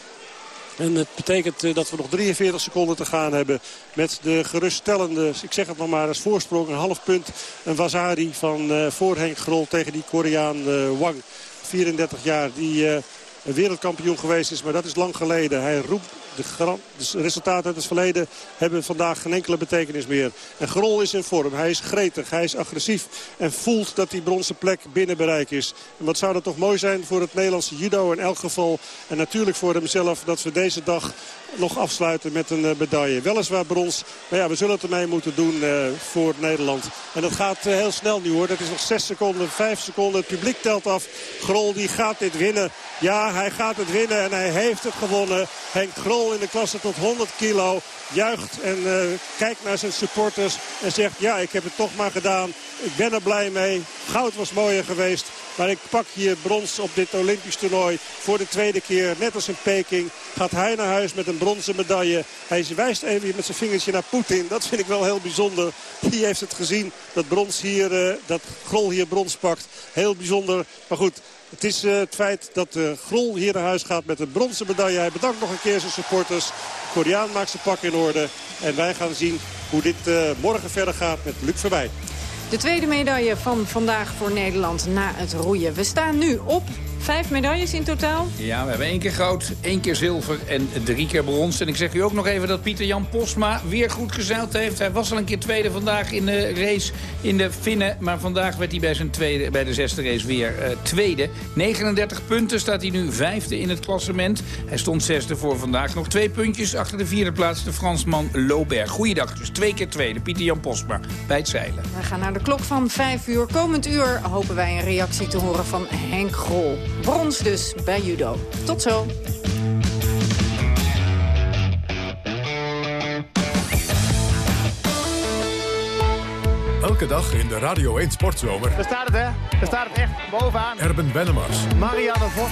En het betekent dat we nog 43 seconden te gaan hebben met de geruststellende, ik zeg het nog maar als voorsprong, een half punt. Een Wazari van voor Henk Grol tegen die Koreaan Wang. 34 jaar, die uh, wereldkampioen geweest is. Maar dat is lang geleden. Hij roept de, resultaten uit het verleden hebben vandaag geen enkele betekenis meer. En Grol is in vorm. Hij is gretig, hij is agressief en voelt dat die bronzen plek binnen bereik is. En wat zou dat toch mooi zijn voor het Nederlandse judo in elk geval. En natuurlijk voor hemzelf dat we deze dag nog afsluiten met een medaille. Weliswaar brons, maar ja, we zullen het ermee moeten doen voor Nederland. En dat gaat heel snel nu hoor. Dat is nog 6 seconden, 5 seconden. Het publiek telt af. Grol die gaat dit winnen. Ja, hij gaat het winnen en hij heeft het gewonnen. Henk Grol in de klasse tot 100 kilo juicht en uh, kijkt naar zijn supporters en zegt... ja, ik heb het toch maar gedaan. Ik ben er blij mee. Goud was mooier geweest. Maar ik pak hier brons op dit Olympisch toernooi voor de tweede keer. Net als in Peking gaat hij naar huis met een bronzen medaille. Hij wijst even met zijn vingertje naar Poetin. Dat vind ik wel heel bijzonder. Die heeft het gezien dat, brons hier, uh, dat Grol hier brons pakt. Heel bijzonder. Maar goed, het is uh, het feit dat uh, Grol hier naar huis gaat met een bronzen medaille. Hij bedankt nog een keer zijn supporters. De Koreaan maakt zijn pak in orde. En wij gaan zien hoe dit uh, morgen verder gaat met Luc Verwij. De tweede medaille van vandaag voor Nederland na het roeien. We staan nu op Vijf medailles in totaal? Ja, we hebben één keer goud, één keer zilver en drie keer brons. En ik zeg u ook nog even dat Pieter Jan Posma weer goed gezeild heeft. Hij was al een keer tweede vandaag in de race in de Finnen. Maar vandaag werd hij bij, zijn tweede, bij de zesde race weer uh, tweede. 39 punten staat hij nu vijfde in het klassement. Hij stond zesde voor vandaag. Nog twee puntjes achter de vierde plaats de Fransman Loberg. Goeiedag, dus twee keer tweede. Pieter Jan Posma bij het zeilen. We gaan naar de klok van vijf uur. Komend uur hopen wij een reactie te horen van Henk Grol. Brons dus bij judo. Tot zo. Elke dag in de Radio 1 Sportzomer. Daar staat het, hè? Daar staat het echt bovenaan. Erben Wennemars. Marianne Vos,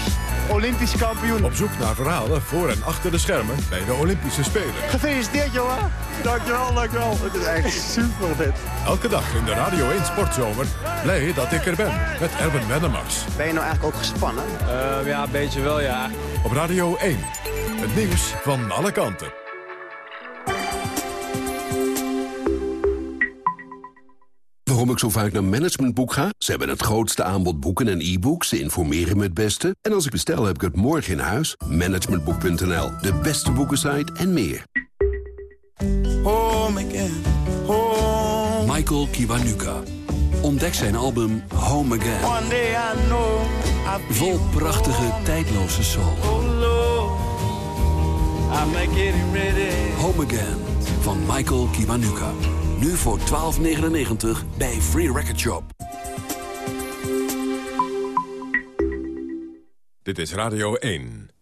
Olympisch kampioen. Op zoek naar verhalen voor en achter de schermen bij de Olympische Spelen. Gefeliciteerd, jongen. Dankjewel, dankjewel. Het is echt super vet. Elke dag in de Radio 1 Sportzomer. Blij dat ik er ben met Erben Wennemars. Ben je nou eigenlijk ook gespannen? Uh, ja, een beetje wel, ja. Op Radio 1. Het nieuws van alle kanten. Waarom ik zo vaak naar Managementboek ga? Ze hebben het grootste aanbod boeken en e-books. Ze informeren me het beste. En als ik bestel, heb ik het morgen in huis. Managementboek.nl, de beste boekensite en meer. Home again, home. Michael Kiwanuka. Ontdek zijn album Home Again. One day I know Vol prachtige, tijdloze soul. Oh Lord, I'm getting ready. Home Again van Michael Kiwanuka. Nu voor 12,99 bij Free Record Shop. Dit is Radio 1.